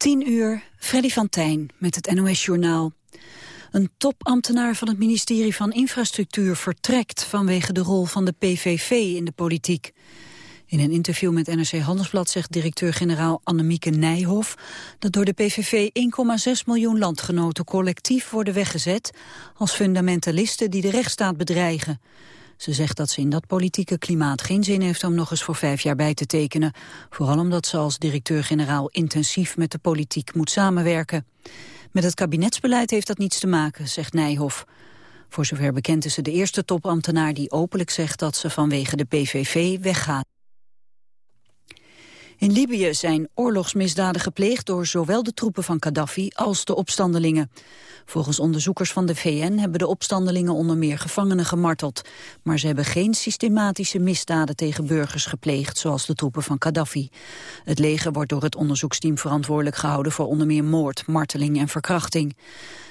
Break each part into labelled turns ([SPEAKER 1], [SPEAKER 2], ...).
[SPEAKER 1] 10 uur, Freddy van Tijn met het NOS-journaal. Een topambtenaar van het ministerie van Infrastructuur vertrekt... vanwege de rol van de PVV in de politiek. In een interview met NRC Handelsblad zegt directeur-generaal Annemieke Nijhoff... dat door de PVV 1,6 miljoen landgenoten collectief worden weggezet... als fundamentalisten die de rechtsstaat bedreigen. Ze zegt dat ze in dat politieke klimaat geen zin heeft om nog eens voor vijf jaar bij te tekenen. Vooral omdat ze als directeur-generaal intensief met de politiek moet samenwerken. Met het kabinetsbeleid heeft dat niets te maken, zegt Nijhoff. Voor zover bekend is ze de eerste topambtenaar die openlijk zegt dat ze vanwege de PVV weggaat. In Libië zijn oorlogsmisdaden gepleegd door zowel de troepen van Gaddafi als de opstandelingen. Volgens onderzoekers van de VN hebben de opstandelingen onder meer gevangenen gemarteld. Maar ze hebben geen systematische misdaden tegen burgers gepleegd, zoals de troepen van Gaddafi. Het leger wordt door het onderzoeksteam verantwoordelijk gehouden voor onder meer moord, marteling en verkrachting.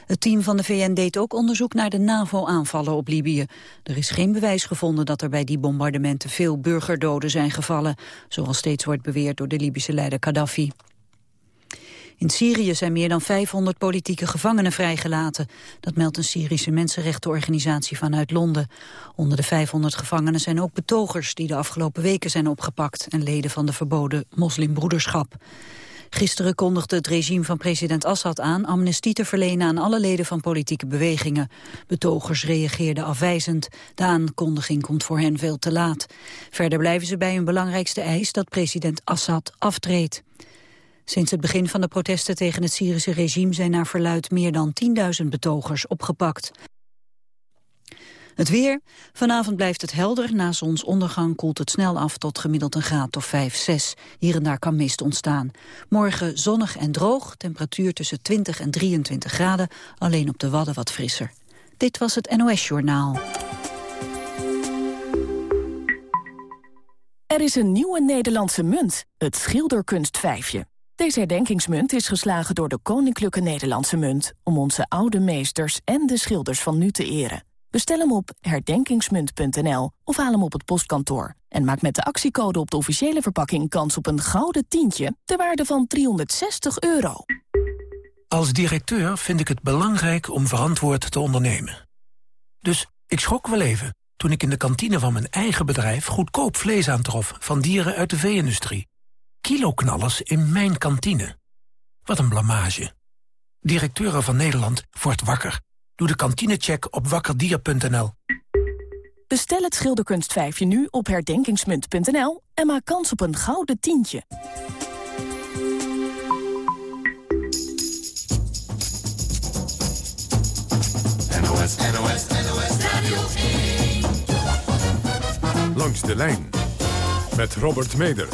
[SPEAKER 1] Het team van de VN deed ook onderzoek naar de NAVO-aanvallen op Libië. Er is geen bewijs gevonden dat er bij die bombardementen veel burgerdoden zijn gevallen, zoals steeds wordt beweerd door de Libische leider Gaddafi. In Syrië zijn meer dan 500 politieke gevangenen vrijgelaten. Dat meldt een Syrische mensenrechtenorganisatie vanuit Londen. Onder de 500 gevangenen zijn ook betogers die de afgelopen weken zijn opgepakt... en leden van de verboden moslimbroederschap. Gisteren kondigde het regime van president Assad aan amnestie te verlenen aan alle leden van politieke bewegingen. Betogers reageerden afwijzend. De aankondiging komt voor hen veel te laat. Verder blijven ze bij hun belangrijkste eis dat president Assad aftreedt. Sinds het begin van de protesten tegen het Syrische regime zijn naar verluid meer dan 10.000 betogers opgepakt. Het weer. Vanavond blijft het helder. Na zonsondergang koelt het snel af tot gemiddeld een graad of 5, 6. Hier en daar kan mist ontstaan. Morgen zonnig en droog. Temperatuur tussen 20 en 23 graden. Alleen op de Wadden wat frisser. Dit was het NOS Journaal.
[SPEAKER 2] Er is een nieuwe Nederlandse munt. Het schilderkunstvijfje. Deze herdenkingsmunt is geslagen door de Koninklijke Nederlandse Munt... om onze oude meesters en de schilders van nu te eren. Bestel hem op herdenkingsmunt.nl of haal hem op het postkantoor. En maak met de actiecode op de officiële verpakking kans op een gouden tientje... ter waarde van 360 euro.
[SPEAKER 3] Als directeur vind ik het belangrijk om verantwoord te ondernemen. Dus ik schrok wel even toen ik in de kantine van mijn eigen bedrijf... goedkoop vlees aantrof van dieren uit de vee-industrie. Kiloknallers in mijn kantine. Wat een blamage. Directeuren van Nederland wordt wakker. Doe de kantinecheck op wakkerdier.nl.
[SPEAKER 2] Bestel het schilderkunstvijfje nu op herdenkingsmunt.nl... en maak kans op een gouden tientje.
[SPEAKER 4] NOS, NOS, NOS Radio 1. Langs de lijn met Robert Meder.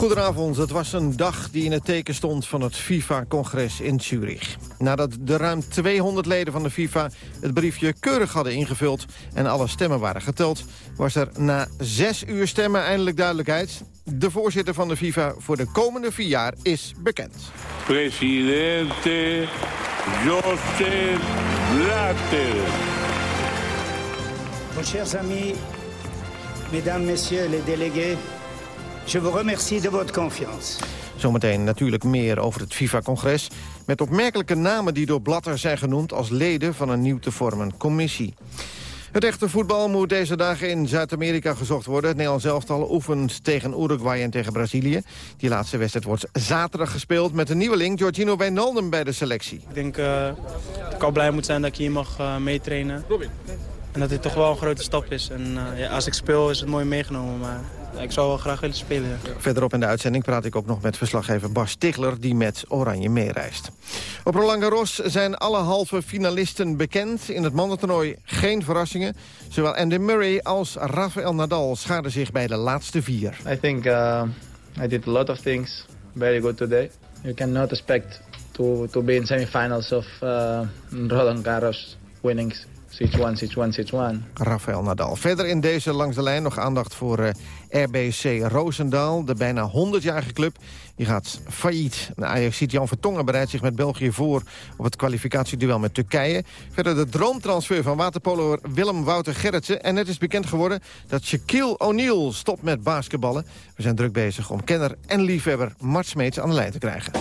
[SPEAKER 5] Goedenavond, het was een dag die in het teken stond van het FIFA-congres in Zurich. Nadat de ruim 200 leden van de FIFA het briefje keurig hadden ingevuld... en alle stemmen waren geteld, was er na zes uur stemmen eindelijk duidelijkheid. De voorzitter van de FIFA voor de komende vier jaar is bekend.
[SPEAKER 6] Presidente José Blatter.
[SPEAKER 7] chers amis, mesdames, messieurs les délégués... Je vous remercie de votre confiance.
[SPEAKER 5] Zometeen natuurlijk meer over het FIFA-congres... met opmerkelijke namen die door Blatter zijn genoemd... als leden van een nieuw te vormen commissie. Het echte voetbal moet deze dagen in Zuid-Amerika gezocht worden. Het Nederlands elftal oefent tegen Uruguay en tegen Brazilië. Die laatste wedstrijd wordt zaterdag gespeeld met een nieuwe link... Giorgino Wijnaldum bij de selectie.
[SPEAKER 8] Ik denk uh, dat ik al blij moet zijn dat ik hier mag uh, meetrainen. En dat dit toch wel een grote stap is. En uh, ja, als ik speel is het mooi meegenomen, maar ik zou wel graag willen spelen.
[SPEAKER 5] Verderop in de uitzending praat ik ook nog met verslaggever Bas Stigler... die met Oranje meereist. Op Roland Garros zijn alle halve finalisten bekend. In het mannentoernooi geen verrassingen. Zowel Andy Murray als Rafael Nadal schaden zich bij de laatste vier.
[SPEAKER 9] I think uh, I did a lot of things very good today. You cannot expect to, to be in semifinals of uh, Roland Garros winnings 6-1, 6-1, 6-1.
[SPEAKER 5] Rafael Nadal. Verder in deze langs de lijn nog aandacht voor uh, RBC Roosendaal. De bijna 100-jarige club die gaat failliet. Ajax ziet Jan Vertongen bereidt zich met België voor... op het kwalificatieduel met Turkije. Verder de droomtransfer van waterpolo Willem Wouter Gerritsen. En net is bekend geworden dat Shaquille O'Neal stopt met basketballen. We zijn druk bezig om kenner en liefhebber Mart Smeets aan de lijn te krijgen.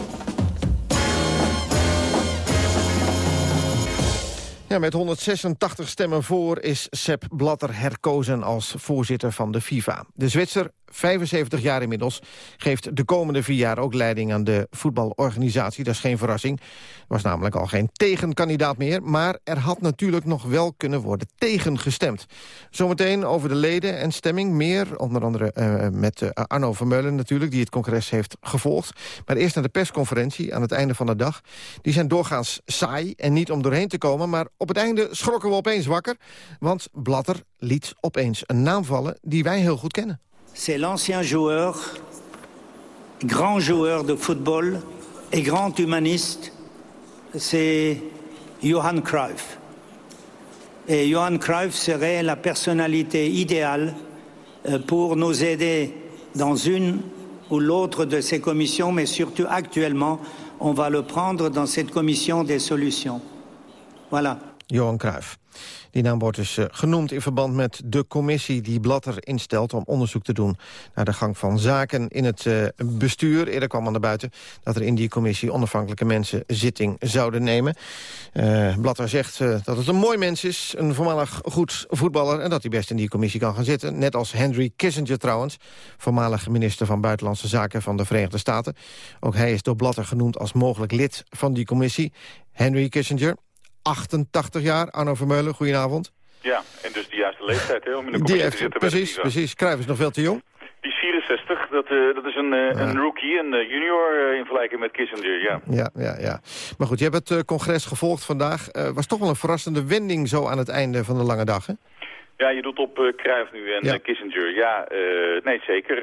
[SPEAKER 5] Ja, met 186 stemmen voor is Sepp Blatter herkozen als voorzitter van de FIFA. De Zwitser 75 jaar inmiddels, geeft de komende vier jaar ook leiding aan de voetbalorganisatie. Dat is geen verrassing. Er was namelijk al geen tegenkandidaat meer, maar er had natuurlijk nog wel kunnen worden tegengestemd. Zometeen over de leden en stemming meer, onder andere uh, met uh, Arno Vermeulen natuurlijk, die het congres heeft gevolgd. Maar eerst naar de persconferentie aan het einde van de dag. Die zijn doorgaans saai en niet om doorheen te komen, maar op het einde schrokken we opeens wakker, want Blatter liet opeens een naam vallen die wij heel goed kennen.
[SPEAKER 7] C'est l'ancien joueur, grand joueur de football et grand humaniste, c'est Johan Cruyff. Et Johan Cruyff serait la personnalité idéale euh, pour nous aider dans une ou l'autre de ces commissions, mais surtout actuellement, on va le prendre dans cette commission des solutions. Voilà.
[SPEAKER 5] Johan Cruyff. Die naam wordt dus eh, genoemd in verband met de commissie die Blatter instelt... om onderzoek te doen naar de gang van zaken in het uh, bestuur. Eerder kwam aan de buiten dat er in die commissie onafhankelijke mensen zitting zouden nemen. Uh, Blatter zegt dat het een mooi mens is, een voormalig goed voetballer... en dat hij best in die commissie kan gaan zitten. Net als Henry Kissinger trouwens, voormalig minister van Buitenlandse Zaken van de Verenigde Staten. Ook hij is door Blatter genoemd als mogelijk lid van die commissie. Henry Kissinger, 88 jaar. Arno Vermeulen, goedenavond.
[SPEAKER 10] Ja, en dus de juiste leeftijd hè, om in de
[SPEAKER 5] heeft,
[SPEAKER 10] te zitten.
[SPEAKER 5] Precies, precies. Cruijff is nog veel te jong.
[SPEAKER 10] Die is 64, dat, uh, dat is een, uh, ja. een rookie, een uh, junior in vergelijking met Kissinger, ja.
[SPEAKER 5] Ja, ja, ja. Maar goed, je hebt het congres gevolgd vandaag. was toch wel een verrassende wending zo aan het einde van de lange dag, hè?
[SPEAKER 10] Ja, je doet op uh, Cruijff nu en ja. uh, Kissinger. Ja, uh, nee, zeker.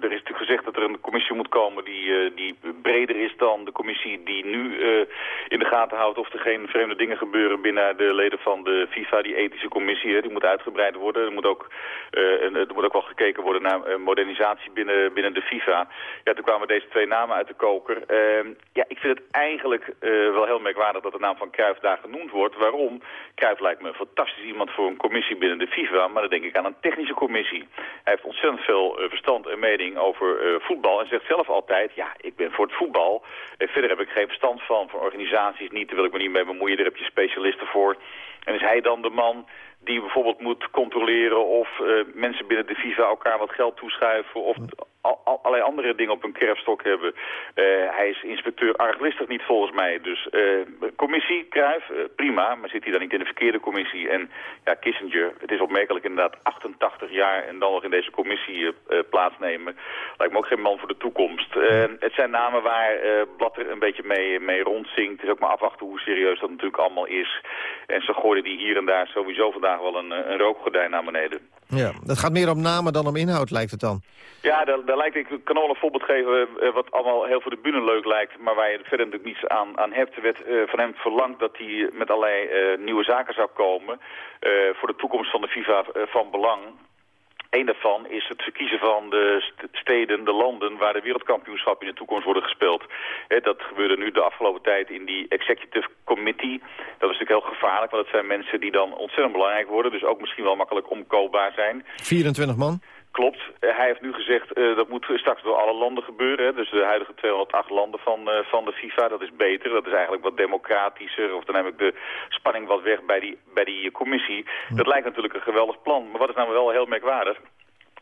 [SPEAKER 10] er is natuurlijk gezegd dat er een commissie moet komen die, die breder is dan de commissie die nu in de gaten houdt of er geen vreemde dingen gebeuren binnen de leden van de FIFA, die ethische commissie. Hè, die moet uitgebreid worden. Er moet ook, er moet ook wel gekeken worden naar modernisatie binnen, binnen de FIFA. Ja, toen kwamen deze twee namen uit de koker. Ehm, ja, ik vind het eigenlijk wel heel merkwaardig dat de naam van Cruijff daar genoemd wordt. Waarom? Cruijff lijkt me een fantastisch iemand voor een commissie binnen de FIFA, maar dan denk ik aan een technische commissie. Hij heeft ontzettend veel uh, verstand en mening over uh, voetbal en zegt zelf altijd, ja, ik ben voor het voetbal. Uh, verder heb ik geen verstand van, van organisaties niet, daar wil ik me niet mee bemoeien, daar heb je specialisten voor. En is hij dan de man die bijvoorbeeld moet controleren of mensen binnen de FIFA elkaar wat geld toeschuiven of al, allerlei andere dingen op hun kerfstok hebben. Uh, hij is inspecteur arglistig niet volgens mij. Dus uh, commissie, Kruijf, uh, prima, maar zit hij dan niet in de verkeerde commissie? En ja, Kissinger, het is opmerkelijk inderdaad 88 jaar en dan nog in deze commissie plaatsnemen. Lijkt me ook geen man voor de toekomst. het zijn namen waar Blatter een beetje mee, mee rondzingt. Het is ook maar afwachten hoe serieus dat natuurlijk allemaal is. En ze gooiden die hier en daar sowieso vandaag wel een, een rookgordijn naar beneden.
[SPEAKER 5] Ja, dat gaat meer om namen dan om inhoud, lijkt het dan.
[SPEAKER 10] Ja, daar, daar lijkt ik kan wel een voorbeeld geven uh, wat allemaal heel voor de bühne leuk lijkt, maar waar je verder natuurlijk niets aan, aan hebt. Er werd uh, van hem verlangd dat hij met allerlei uh, nieuwe zaken zou komen voor de toekomst van de FIFA van belang. Eén daarvan is het verkiezen van de steden, de landen waar de wereldkampioenschappen in de toekomst worden gespeeld. Dat gebeurde nu de afgelopen tijd in die executive committee. Dat is natuurlijk heel gevaarlijk, want dat zijn mensen die dan ontzettend belangrijk worden. Dus ook misschien wel makkelijk omkoopbaar zijn.
[SPEAKER 5] 24 man?
[SPEAKER 10] Klopt. Uh, hij heeft nu gezegd uh, dat moet straks door alle landen gebeuren. Hè. Dus de huidige 208 landen van, uh, van de FIFA, dat is beter. Dat is eigenlijk wat democratischer. Of dan neem ik de spanning wat weg bij die, bij die commissie. Dat lijkt natuurlijk een geweldig plan. Maar wat is nou wel heel merkwaardig?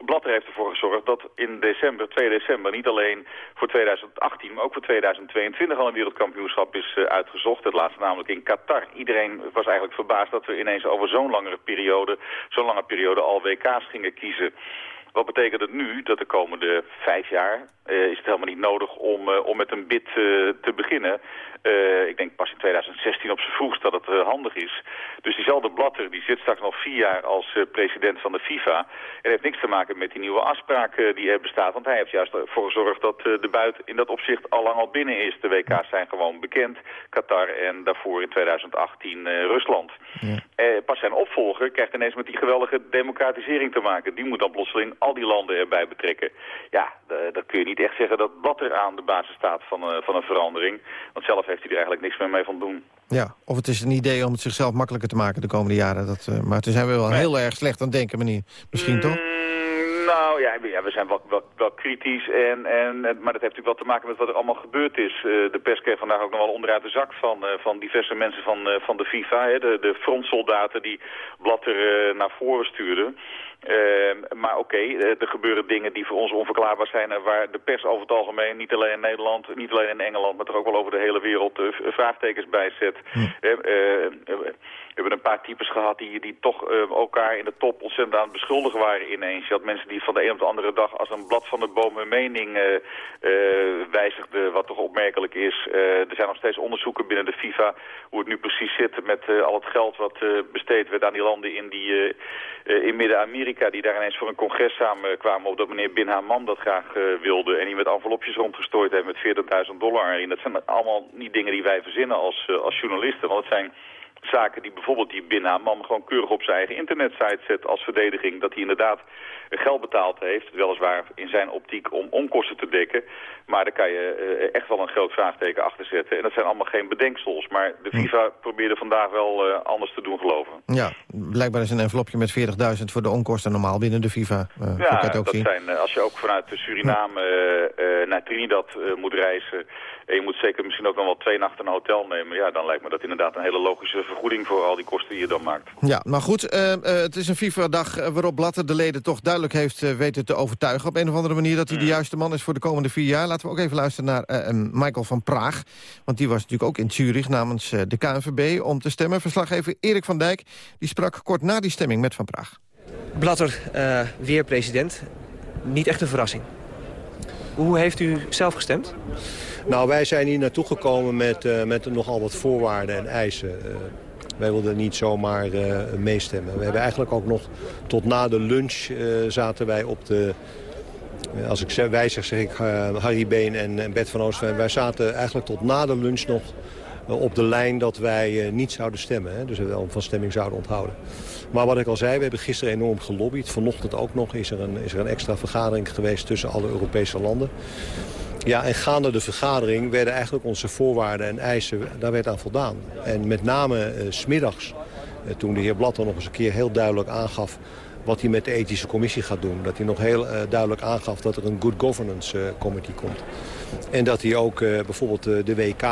[SPEAKER 10] Blatter heeft ervoor gezorgd dat in december, 2 december, niet alleen voor 2018, maar ook voor 2022 al een wereldkampioenschap is uitgezocht. Het laatste namelijk in Qatar. Iedereen was eigenlijk verbaasd dat we ineens over zo'n langere periode, zo'n lange periode al WK's gingen kiezen. Wat betekent het nu? Dat de komende vijf jaar uh, is het helemaal niet nodig om, uh, om met een bid uh, te beginnen. Uh, ik denk pas in 2016 op zijn vroegst dat het uh, handig is. Dus diezelfde Blatter die zit straks nog vier jaar als uh, president van de FIFA. En heeft niks te maken met die nieuwe afspraak die er bestaat. Want hij heeft juist ervoor gezorgd dat de buit in dat opzicht al lang al binnen is. De WK's zijn gewoon bekend. Qatar en daarvoor in 2018 Rusland. Ja. pas zijn opvolger krijgt ineens met die geweldige democratisering te maken. Die moet dan plotseling al die landen erbij betrekken. Ja, dan kun je niet echt zeggen dat Blatter aan de basis staat van, van een verandering. Want zelf heeft hij er eigenlijk niks meer mee van doen.
[SPEAKER 5] Ja, of het is een idee om het zichzelf makkelijker te maken de komende jaren. Dat, uh, maar toen zijn we wel heel erg slecht aan het denken, meneer. Misschien toch?
[SPEAKER 10] Mm, nou ja, ja, we zijn wel, wel, wel kritisch, en, en, maar dat heeft natuurlijk wel te maken met wat er allemaal gebeurd is. Uh, de pers kreeg vandaag ook nog wel onderuit de zak van, uh, van diverse mensen van, van de FIFA. Hè, de, de frontsoldaten die Blatter naar voren stuurden. Uh, maar oké, okay, eh, er gebeuren dingen die voor ons onverklaarbaar zijn... en waar de pers over het algemeen, niet alleen in Nederland, niet alleen in Engeland... maar toch ook wel over de hele wereld uh, vraagtekens bij zet. Hm. we hebben een paar types gehad die, die toch elkaar in de top ontzettend aan het beschuldigen waren ineens. Je had mensen die van de een op de andere dag als een blad van de boom hun mening wijzigden... wat toch opmerkelijk is. er zijn nog steeds onderzoeken binnen de FIFA... hoe het nu precies zit met al het geld wat besteed werd aan die landen in, die, in Midden-Amerika die daar ineens voor een congres samenkwamen... op dat meneer Bin Haman dat graag uh, wilde... en die met envelopjes rondgestooid heeft met 40.000 dollar En Dat zijn allemaal niet dingen die wij verzinnen als, uh, als journalisten. Want het zijn zaken die bijvoorbeeld die Bin Haman gewoon keurig op zijn eigen internetsite zet als verdediging. Dat hij inderdaad geld betaald heeft, weliswaar in zijn optiek om onkosten te dekken. Maar daar kan je uh, echt wel een groot vraagteken achter zetten. En dat zijn allemaal geen bedenksels. Maar de. FIFA probeerde vandaag wel uh, anders te doen geloven.
[SPEAKER 5] Ja, blijkbaar is een envelopje met 40.000 voor de onkosten normaal binnen de FIFA.
[SPEAKER 10] Uh, ja, dat zien. zijn, als je ook vanuit Suriname naar Trinidad moet reizen... en je moet zeker misschien ook nog wel twee nachten een hotel nemen... ja, dan lijkt me dat inderdaad een hele logische vergoeding voor al die kosten die je dan maakt.
[SPEAKER 5] Ja, maar goed, het is een FIFA-dag waarop Blatter de leden toch duidelijk heeft weten te overtuigen... op een of andere manier dat hij de hm. juiste man is voor de komende vier jaar laten we ook even luisteren naar uh, Michael van Praag. Want die was natuurlijk ook in Zurich namens uh, de KNVB om te stemmen. Verslaggever Erik van Dijk die sprak kort na die stemming met Van Praag.
[SPEAKER 11] Blatter, uh, weer president. Niet echt een verrassing. Hoe heeft u zelf gestemd?
[SPEAKER 12] Nou, wij zijn hier naartoe gekomen met, uh, met nogal wat voorwaarden en eisen. Uh, wij wilden niet zomaar uh, meestemmen. We hebben eigenlijk ook nog tot na de lunch zaten wij op de eh, als ik zeg, wij zeg, zeg ik Harry Been en, Bert van Oostveen. Wij zaten eigenlijk tot na de lunch nog op de lijn dat wij niet zouden stemmen. Hè, dus we wel van stemming zouden onthouden. Maar wat ik al zei, we hebben gisteren enorm gelobbyd. Vanochtend ook nog is er een, is er een extra vergadering geweest tussen alle Europese landen. Ja, en gaande de vergadering werden eigenlijk onze voorwaarden en eisen, daar werd aan voldaan. En met name uh, smiddags, toen de heer Blatter nog eens een keer heel duidelijk aangaf wat hij met de ethische commissie gaat doen. Dat hij nog heel uh, duidelijk aangaf dat er een good governance committee komt. En dat hij ook bijvoorbeeld de WK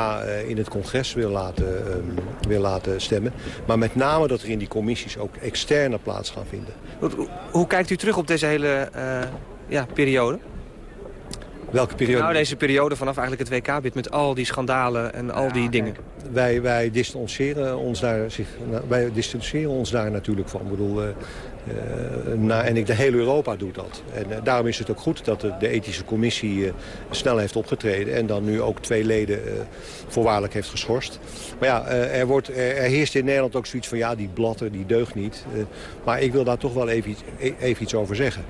[SPEAKER 12] in het congres wil laten, um, wil laten stemmen. Maar met name dat er in die commissies ook externe plaats gaan vinden.
[SPEAKER 11] Hoe, hoe kijkt u terug op deze hele ja, periode?
[SPEAKER 12] Welke periode?
[SPEAKER 11] Nou, deze periode vanaf eigenlijk het WK-bid met al die schandalen en al die dingen.
[SPEAKER 12] Wij, wij, distancieren ons daar, zich, wij distancieren ons daar natuurlijk van. Ik bedoel, uh, nou, en ik, de hele Europa doet dat. En uh, daarom is het ook goed dat de, de ethische commissie snel heeft opgetreden... en dan nu ook twee leden voorwaardelijk heeft geschorst. Maar ja, er, wordt, er, er, heerst in Nederland ook zoiets van... ja, die blatter, die deugt niet. maar ik wil daar toch wel even, e-, even iets over zeggen.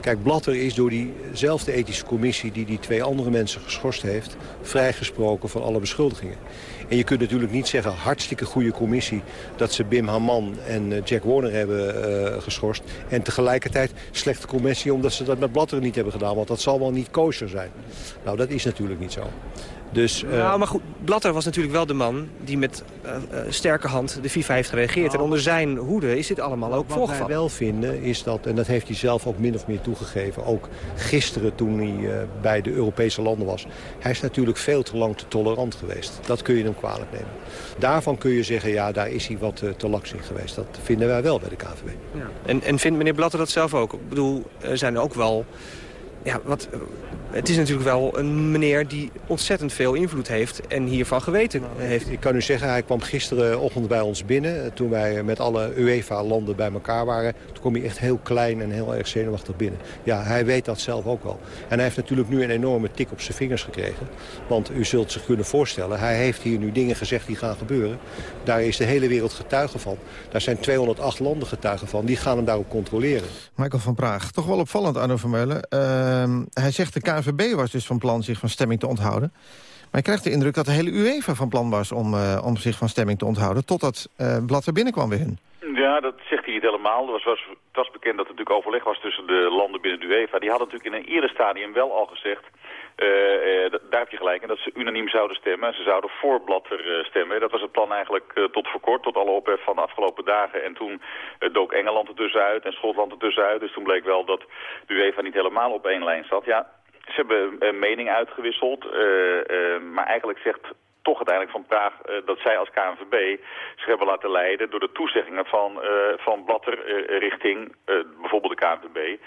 [SPEAKER 12] Kijk, Blatter is door diezelfde ethische commissie... die die twee andere mensen geschorst heeft... vrijgesproken van alle beschuldigingen. En je kunt natuurlijk niet zeggen, hartstikke goede commissie... dat ze Bim Haman en eh, Jack Warner hebben uh, geschorst. En tegelijkertijd slechte commissie omdat ze dat met Blatter niet hebben gedaan. Want dat zal wel niet kosher zijn. Nou, dat is natuurlijk niet zo. Dus,
[SPEAKER 11] uh... Nou, maar goed, Blatter was natuurlijk wel de man die met uh, sterke hand de FIFA heeft gereageerd. En nou, onder zijn hoede is dit allemaal ook voorgevallen.
[SPEAKER 12] Wat wij wel vinden is dat, en dat heeft hij zelf ook min of meer toegegeven... ook gisteren toen hij uh, bij de Europese landen was... hij is natuurlijk veel te lang te tolerant geweest. Dat kun je hem kwalijk nemen. Daarvan kun je zeggen, ja, daar is hij wat te laks in geweest. Dat vinden wij wel bij de KVB. Ja.
[SPEAKER 11] En, en vindt meneer Blatter dat zelf ook? Ik bedoel, er zijn ook wel ja, wat, het is natuurlijk wel een meneer die ontzettend veel invloed heeft en hiervan geweten heeft.
[SPEAKER 12] Ik kan u zeggen, hij kwam gisterenochtend bij ons binnen. Eh, toen wij met alle UEFA-landen bij elkaar waren. Toen kwam hij echt heel klein en heel erg zenuwachtig binnen. Ja, hij weet dat zelf ook wel. En hij heeft natuurlijk nu een enorme tik op zijn vingers gekregen. Want u zult zich kunnen voorstellen, hij heeft hier nu dingen gezegd die gaan gebeuren. Daar is de hele wereld getuige van. Daar zijn 208 landen getuigen van. Die gaan hem daarop controleren.
[SPEAKER 5] Michael van Praag, toch wel opvallend, Arno Vermeulen. Uh, hij zegt de KNVB was dus van plan zich van stemming te onthouden. Maar je krijgt de indruk dat de hele UEFA van plan was om, uh, om zich van stemming te onthouden... totdat uh, Blad er binnenkwam weer hun.
[SPEAKER 10] Ja, dat zegt hij niet helemaal. Er was, was, het was bekend dat er natuurlijk overleg was tussen de landen binnen de UEFA. Die hadden natuurlijk in een eerder stadium wel al gezegd... Uh, daar heb je gelijk in dat ze unaniem zouden stemmen. Ze zouden voor Blatter stemmen. Dat was het plan eigenlijk tot voor kort, tot alle ophef van de afgelopen dagen. En toen dook Engeland er tussenuit en Schotland er tussenuit. Dus toen bleek wel dat de UEFA niet helemaal op één lijn zat. Ja, ze hebben een mening uitgewisseld, maar eigenlijk zegt toch uiteindelijk van Praag uh, dat zij als KNVB zich hebben laten leiden door de toezeggingen van, van Blatter richting bijvoorbeeld de KNVB.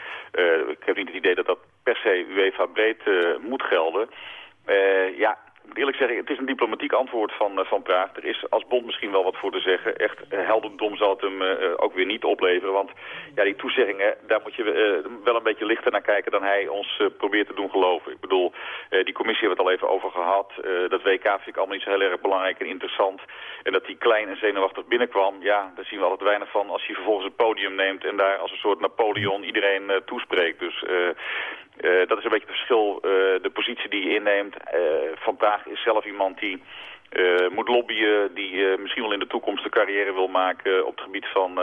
[SPEAKER 10] ik heb niet het idee dat dat per se UEFA breed moet gelden. ja, eerlijk zeggen, het is een diplomatiek antwoord van, uh, van Praag. Er is als bond misschien wel wat voor te zeggen. Echt uh, heldendom zal het hem uh, ook weer niet opleveren. Want ja, die toezeggingen, daar moet je wel een beetje lichter naar kijken dan hij ons probeert te doen geloven. Ik bedoel, die commissie hebben we het al even over gehad. dat WK vind ik allemaal niet zo heel erg belangrijk en interessant. En dat die klein en zenuwachtig binnenkwam, ja, daar zien we altijd weinig van als hij vervolgens het podium neemt en daar als een soort Napoleon iedereen toespreekt. Dus uh, dat is een beetje het verschil, uh, de positie die je inneemt. Uh, Van Praag is zelf iemand die moet lobbyen, die misschien wel in de toekomst een carrière wil maken op het gebied van,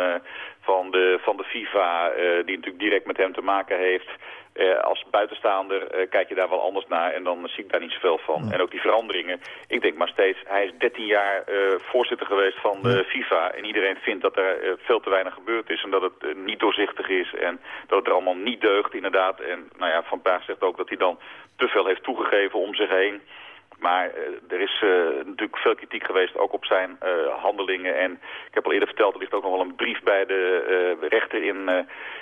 [SPEAKER 10] van, de, van de FIFA, die natuurlijk direct met hem te maken heeft. Uh, als buitenstaander uh, kijk je daar wel anders naar en dan zie ik daar niet zoveel van. Ja. En ook die veranderingen. Ik denk maar steeds, hij is 13 jaar uh, voorzitter geweest van de. FIFA. En iedereen vindt dat er veel te weinig gebeurd is en dat het niet doorzichtig is. En dat het er allemaal niet deugt inderdaad. En nou ja, Van Praag zegt ook dat hij dan te veel heeft toegegeven om zich heen. Maar uh, er is uh, natuurlijk veel kritiek geweest ook op zijn uh, handelingen. En ik heb al eerder verteld, er ligt ook nog wel een brief bij de rechter in,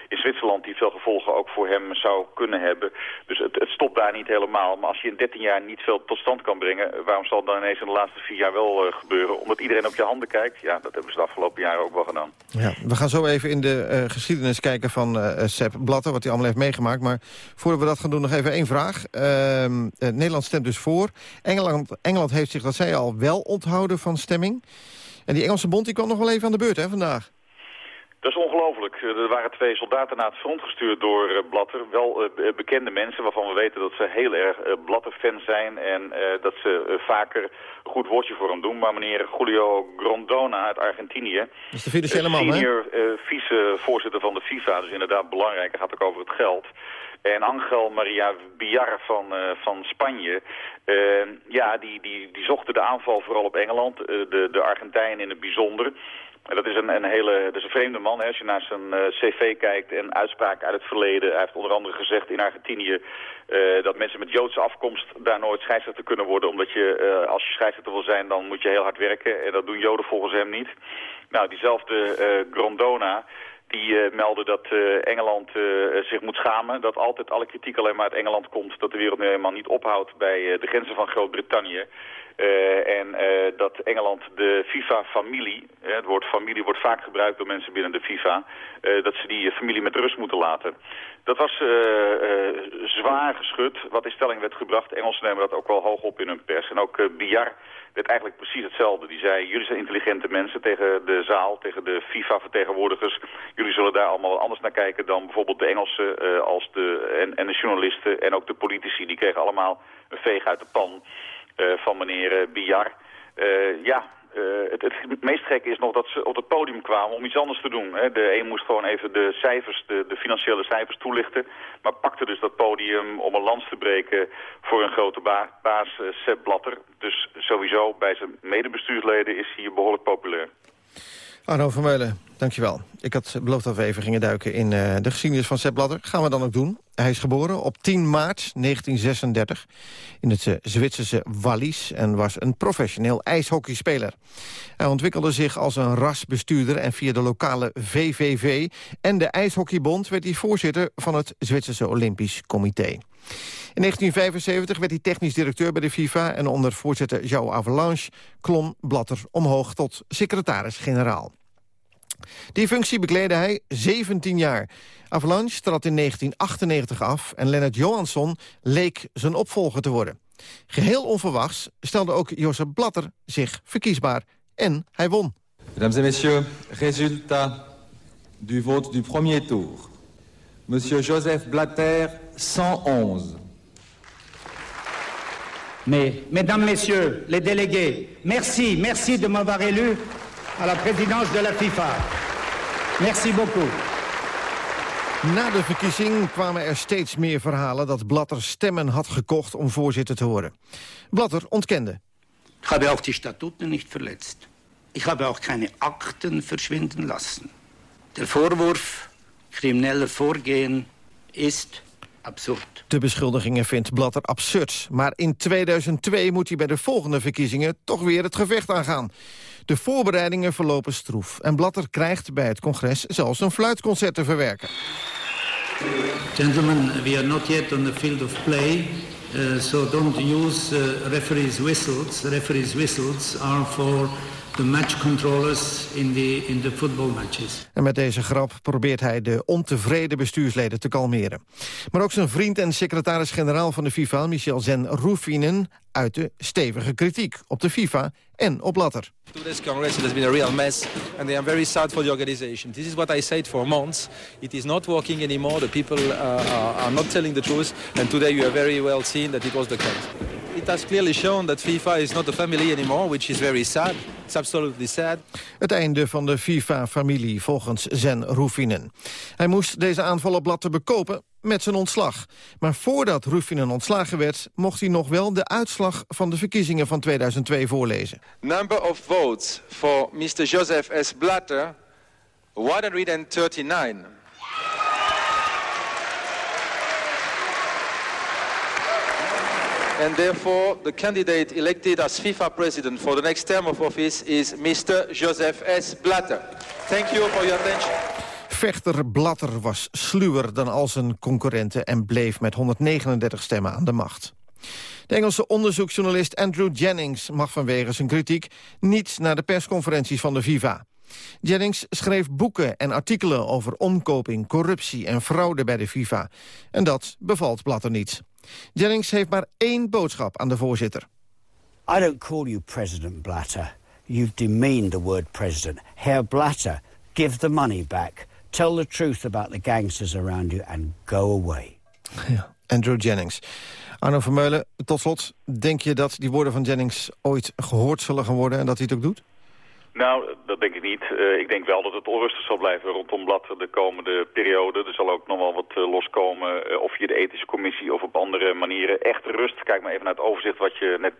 [SPEAKER 10] in Zwitserland... die veel gevolgen ook voor hem zou kunnen hebben. Dus het, het, stopt daar niet helemaal. Maar als je in 13 jaar niet veel tot stand kan brengen... waarom zal het dan ineens in de laatste vier jaar wel gebeuren? Omdat iedereen op je handen kijkt? Ja, dat hebben ze de afgelopen jaren ook wel gedaan.
[SPEAKER 5] Ja, we gaan zo even in de geschiedenis kijken van Sepp Blatter... wat hij allemaal heeft meegemaakt. Maar voordat we dat gaan doen, nog even één vraag. Ehm, Nederland stemt dus voor... Engeland, Engeland heeft zich, dat zei al, wel onthouden van stemming. En die Engelse bond die kwam nog wel even aan de beurt hè, vandaag.
[SPEAKER 10] Dat is ongelooflijk. Er waren twee soldaten naar het front gestuurd door uh, Blatter. Wel uh, bekende mensen waarvan we weten dat ze heel erg uh, Blatter-fans zijn... en dat ze vaker een goed woordje voor hem doen. Maar meneer Julio Grondona uit Argentinië...
[SPEAKER 5] Dat is de financiële man,
[SPEAKER 10] senior vice-voorzitter van de FIFA, dus inderdaad belangrijk. Het gaat ook over het geld. En Angel Maria Villar van, uh, van Spanje, uh, ja, die, die, die zochten de aanval vooral op Engeland, uh, de, de Argentijnen in het bijzonder. Dat is een, een hele, dat is een vreemde man, hè, als je naar zijn cv kijkt en uitspraken uit het verleden. Hij heeft onder andere gezegd in Argentinië dat mensen met Joodse afkomst daar nooit scheidsrechter kunnen worden. Omdat je, als je scheidsrechter wil zijn, dan moet je heel hard werken. En dat doen Joden volgens hem niet. Nou, diezelfde Grondona, die uh, melden dat uh, Engeland uh, zich moet schamen. Dat altijd alle kritiek alleen maar uit Engeland komt. Dat de wereld nu helemaal niet ophoudt bij de grenzen van Groot-Brittannië. En dat Engeland de FIFA-familie, het woord familie wordt vaak gebruikt door mensen binnen de FIFA, dat ze die familie met rust moeten laten. Dat was zwaar geschud, wat in stelling werd gebracht. Engelsen nemen dat ook wel hoog op in hun pers. En ook Biar werd eigenlijk precies hetzelfde. Die zei, jullie zijn intelligente mensen tegen de zaal, tegen de FIFA-vertegenwoordigers. Jullie zullen daar allemaal anders naar kijken dan bijvoorbeeld de Engelsen als de, en, en, de journalisten en ook de politici. Die kregen allemaal een veeg uit de pan van meneer uh, Biar. ja, uh, het, meest gekke is nog dat ze op het podium kwamen om iets anders te doen. Hè. De een moest gewoon even de cijfers, de, de, financiële cijfers toelichten. Maar pakte dus dat podium om een lans te breken voor een grote ba baas, uh, Sepp Blatter. Dus sowieso bij zijn medebestuursleden is hij behoorlijk populair.
[SPEAKER 5] Arno van Meulen, dankjewel. Ik had beloofd dat we even gingen duiken in de geschiedenis van Sepp Blatter. Gaan we dan ook doen. Hij is geboren op 10 maart 1936 in het eh, Zwitserse Wallis... en was een professioneel ijshockeyspeler. Hij ontwikkelde zich als een rasbestuurder... en via de lokale VVV en de IJshockeybond... werd hij voorzitter van het Zwitserse Olympisch Comité. In 1975 werd hij technisch directeur bij de FIFA... en onder voorzitter João Avalanche klom Blatter omhoog tot secretaris-generaal. Die functie bekleedde hij 17 jaar. Avalanche trad in 1998 af en Lennart Johansson leek zijn opvolger te worden. Geheel onverwachts stelde ook Josep Blatter zich verkiesbaar en hij won.
[SPEAKER 13] Mesdames et messieurs, résultat du vote du premier tour. Monsieur Joseph Blatter, 111.
[SPEAKER 7] Mais, mesdames, messieurs, les délégués, merci, merci de m'avoir élu à la présidence de la FIFA. Merci beaucoup.
[SPEAKER 5] Na de verkiezing kwamen er steeds meer verhalen dat Blatter stemmen had gekocht om voorzitter te worden. Blatter ontkende.
[SPEAKER 7] Ik habe ook die statuten niet verletzt. Ik habe ook keine Akten verschwinden lassen. Der Vorwurf krimineller Vorgehen ist absurd.
[SPEAKER 5] De beschuldigingen vindt Blatter absurd. Maar in 2002 moet hij bij de volgende verkiezingen toch weer het gevecht aangaan. De voorbereidingen verlopen stroef. En Blatter krijgt bij het congres zelfs een fluitconcert te verwerken.
[SPEAKER 14] Gentlemen, we are not yet on the field of play. Uh, so don't use uh, referees' whistles. Referees' whistles are for the match controllers in the, in the football matches.
[SPEAKER 5] En met deze grap probeert hij de ontevreden bestuursleden te kalmeren. Maar ook zijn vriend en secretaris-generaal van de FIFA, Michel Zen Roefinen, uitte stevige kritiek op de FIFA en op Blatter.
[SPEAKER 15] Today's Congress has been a real mess and I am very sad for the organization. This is what I said for months. It is not working anymore. The people uh, are, are not telling the truth and today you have very well seen that it was the case. Has clearly shown that FIFA is not a family anymore, which is very sad. It's absolutely sad.
[SPEAKER 5] Het einde van de FIFA-familie volgens Zen Roefinen. Hij moest deze aanval op Blatter bekopen met zijn ontslag. Maar voordat Ruffinen ontslagen werd... mocht hij nog wel de uitslag van de verkiezingen van 2002 voorlezen.
[SPEAKER 13] Number of votes for Mr. Joseph S. Blatter, 139. And therefore, the candidate elected as FIFA president for the next term of office is Mr. Joseph S. Blatter. Thank you for your attention.
[SPEAKER 5] Vechter Blatter was sluwer dan al zijn concurrenten... en bleef met 139 stemmen aan de macht. De Engelse onderzoeksjournalist Andrew Jennings mag vanwege zijn kritiek... niet naar de persconferenties van de FIFA. Jennings schreef boeken en artikelen over omkoping, corruptie en fraude bij de FIFA. En dat bevalt Blatter niet. Jennings heeft maar één boodschap aan de voorzitter.
[SPEAKER 16] I don't call you President Blatter. You've demeaned the word president. Herr Blatter, give the money back. Tell the truth about the gangsters around you and go away.
[SPEAKER 5] Ja, Andrew Jennings. Arno Vermeulen, tot slot. Denk je dat die woorden van Jennings ooit gehoord zullen gaan worden... en dat hij het ook doet?
[SPEAKER 10] Nou, dat denk ik niet. Uh, ik denk wel dat het onrustig zal blijven rondom Blatter de komende periode. Er zal ook nog wel wat uh, loskomen, uh, of via de ethische commissie of op andere manieren. Echt rust, kijk maar even naar het overzicht wat je net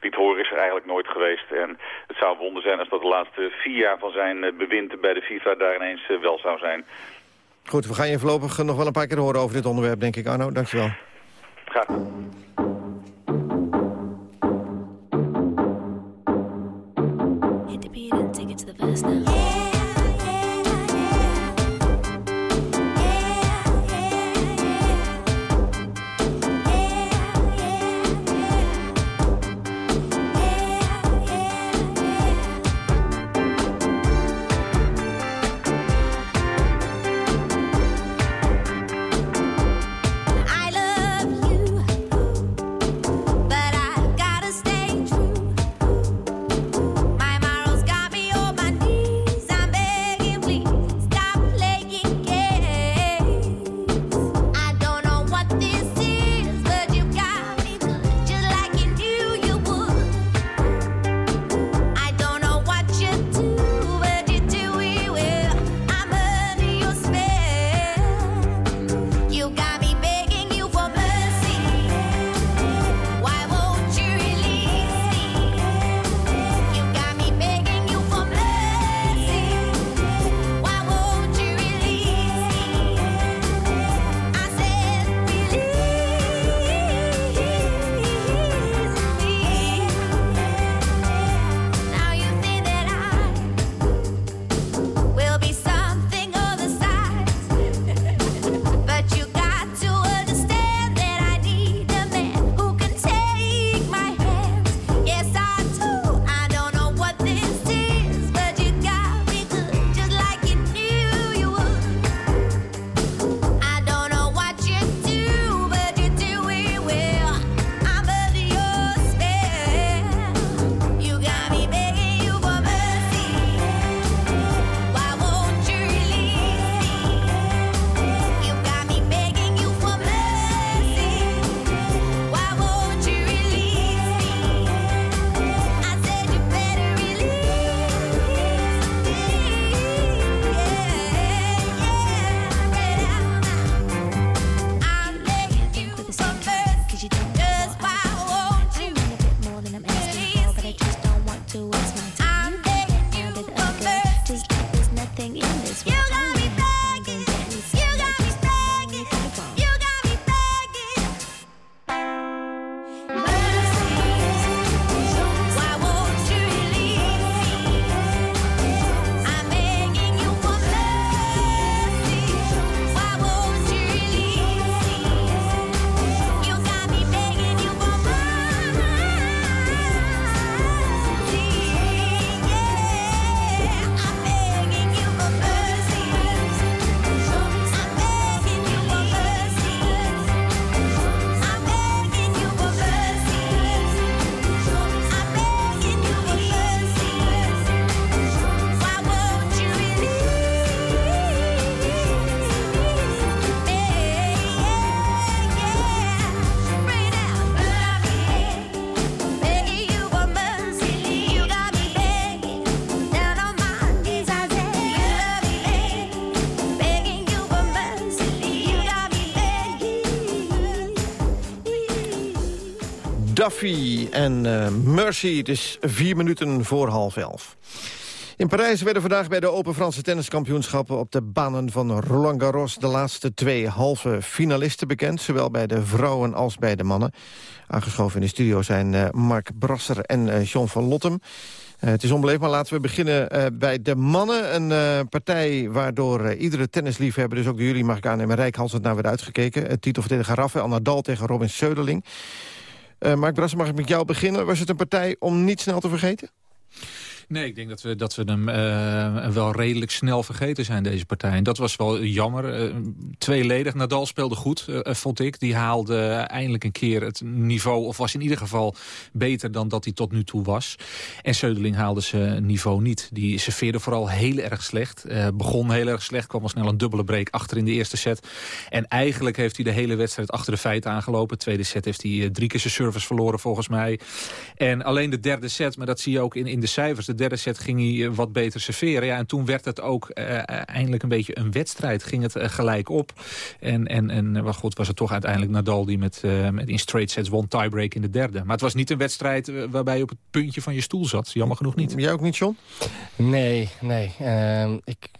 [SPEAKER 10] liet horen, is er eigenlijk nooit geweest. En het zou een wonder zijn als dat de laatste vier jaar van zijn bewind bij de FIFA daar ineens wel zou zijn.
[SPEAKER 5] Goed, we gaan je voorlopig nog wel een paar keer horen over dit onderwerp, denk ik, Arno. Dankjewel.
[SPEAKER 10] Graag.
[SPEAKER 5] En uh, Mercy. Het is vier minuten voor half elf. In Parijs werden vandaag bij de Open Franse tenniskampioenschappen... op de banen van Roland Garros de laatste twee halve finalisten bekend. Zowel bij de vrouwen als bij de mannen. Aangeschoven in de studio zijn uh, Mark Brasser en uh, John van Lottem. het is onbeleefd, maar laten we beginnen bij de mannen. Een partij waardoor iedere tennisliefhebber, dus ook de jullie mag ik aannemen... rijkhalsend naar werd uitgekeken. Het titelverdediger Rafael Nadal tegen Robin Söderling. Mark Brasser, mag ik met jou beginnen? Was het een partij om niet snel te vergeten?
[SPEAKER 17] Nee, ik denk dat we, dat we hem uh, wel redelijk snel vergeten zijn, deze partij. En dat was wel jammer. Uh, tweeledig, Nadal speelde goed, uh, vond ik. Die haalde eindelijk een keer het niveau, of was in ieder geval beter dan dat hij tot nu toe was. En Söderling haalde zijn niveau niet. Die serveerde vooral heel erg slecht. begon heel erg slecht, kwam al snel een dubbele break achter in de eerste set. En eigenlijk heeft hij de hele wedstrijd achter de feiten aangelopen. tweede set heeft hij drie keer zijn service verloren volgens mij. En alleen de derde set, maar dat zie je ook in, in de cijfers derde set ging hij eh, wat beter serveren. Ja, en toen werd het ook uh, eindelijk een beetje een wedstrijd. Ging het uh, gelijk op. En, en, en wat goed was het toch uiteindelijk Nadal die met, uh, met in straight sets won tiebreak in de derde. Maar het was niet een wedstrijd waarbij je op het puntje van je stoel zat. Jammer genoeg niet.
[SPEAKER 5] Jij ook niet, John?
[SPEAKER 18] Nee, nee. Ehm, ik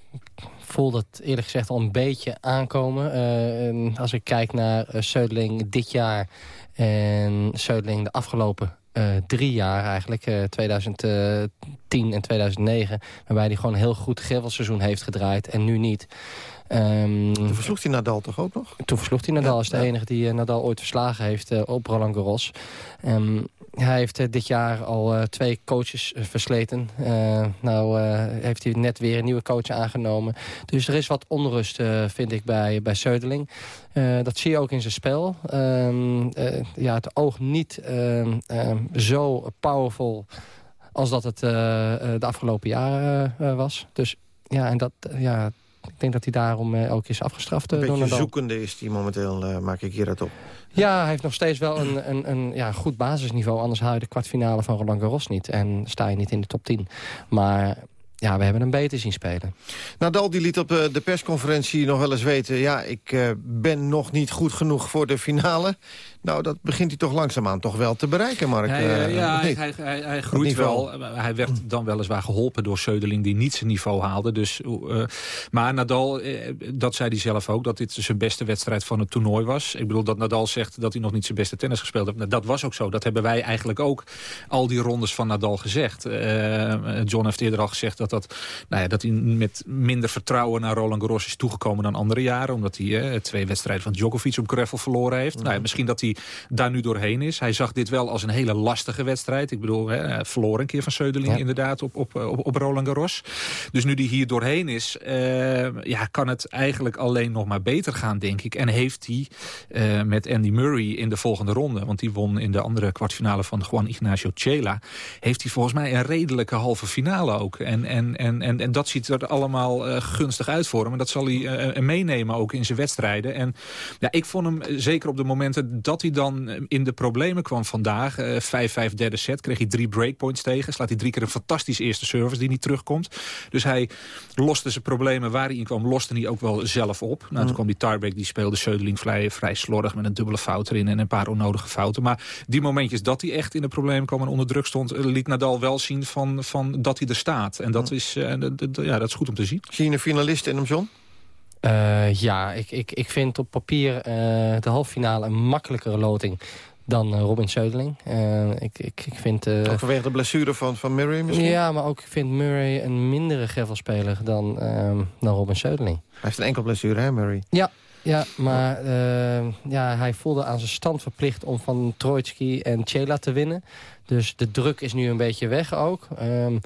[SPEAKER 18] voel dat eerlijk gezegd al een beetje aankomen. als ik kijk naar uh, dit jaar en Söderling de afgelopen uh, drie jaar eigenlijk, uh, 2010 en 2009... waarbij hij gewoon heel goed gevelseizoen heeft gedraaid en nu niet.
[SPEAKER 5] Um, toen versloeg hij Nadal toch ook nog?
[SPEAKER 18] Toen versloeg hij Nadal, ja, is de enige die uh, Nadal ooit verslagen heeft uh, op Roland Garros. Um, hij heeft uh, dit jaar al twee coaches versleten. nou heeft hij net weer een nieuwe coach aangenomen. Dus er is wat onrust, vind ik, bij, bij Söderling. dat zie je ook in zijn spel. Um, ja, het oog niet zo powerful als dat het de afgelopen jaren was. Dus ja, en dat... ja, ik denk dat hij daarom uh, ook is afgestraft.
[SPEAKER 5] Een beetje zoekende is die momenteel, uh, maak ik hier uit op.
[SPEAKER 18] Ja, hij heeft nog steeds wel een, een, een ja, goed basisniveau. Anders haal je de kwartfinale van Roland Garros niet. En sta je niet in de top 10. Maar ja, we hebben hem beter zien spelen.
[SPEAKER 5] Nadal die liet op eh, de persconferentie nog wel eens weten... ja, ik ben nog niet goed genoeg voor de finale. Nou, dat begint hij toch langzaamaan toch wel te bereiken, Mark.
[SPEAKER 17] Hij, uh, ja, hij, hij, hij, hij groeit wel. Hij werd dan weliswaar geholpen door Söderling die niet zijn niveau haalde. Dus, uh, maar Nadal, uh, dat zei hij zelf ook, dat dit zijn beste wedstrijd van het toernooi was. Ik bedoel dat Nadal zegt dat hij nog niet zijn beste tennis gespeeld heeft. Nou, dat was ook zo. Dat hebben wij eigenlijk ook al die rondes van Nadal gezegd. John heeft eerder al gezegd dat, dat, nou ja, dat hij met minder vertrouwen naar Roland Garros is toegekomen dan andere jaren. Omdat hij twee wedstrijden van Djokovic op gravel verloren heeft. Nou ja, misschien dat hij daar nu doorheen is. Hij zag dit wel als een hele lastige wedstrijd. Ik bedoel, hè, verloor een keer van Söderling inderdaad op, op, op, op, Roland Garros. Dus nu die hier doorheen is, uh, ja, kan het eigenlijk alleen nog maar beter gaan, denk ik. En heeft hij uh, met Andy Murray in de volgende ronde... want die won in de andere kwartfinale van Juan Ignacio Chela... heeft hij volgens mij een redelijke halve finale ook. En, en, en, en, en dat ziet er allemaal uh, gunstig uit voor hem. En dat zal hij meenemen ook in zijn wedstrijden. En ja, ik vond hem, zeker op de momenten dat hij hij dan eh, in de problemen kwam vandaag... 5-5 uh, derde set, kreeg hij drie breakpoints tegen. Slaat hij drie keer een fantastische eerste service die niet terugkomt. Dus hij loste zijn problemen waar hij in kwam, loste hij ook wel zelf op. Nou, toen mm. kwam die tiebreak, die speelde Söderling vrij, vrij slordig... met een dubbele fout erin en een paar onnodige fouten. Maar die momentjes dat hij echt in de problemen kwam en onder druk stond... Eh, liet Nadal wel zien van, van dat hij er staat. En dat, mm. is, uh, ja, dat is goed om te zien.
[SPEAKER 5] Zie je een finalist in hem, John?
[SPEAKER 18] Uh, ja, ik, ik, ik vind op papier uh, de halffinale een makkelijkere loting dan uh, Robin Söderling. ik, ik, ik vind,
[SPEAKER 5] ook vanwege de blessure van, van Murray misschien?
[SPEAKER 18] Ja, maar ook ik vind Murray een mindere gevelspeler dan, ehm, dan Robin Söderling. Hij
[SPEAKER 5] heeft een enkel blessure, hè, Murray?
[SPEAKER 18] Ja, ja, maar ja, hij voelde aan zijn stand verplicht om van Troitsky en Chela te winnen. Dus de druk is nu een beetje weg ook. Um,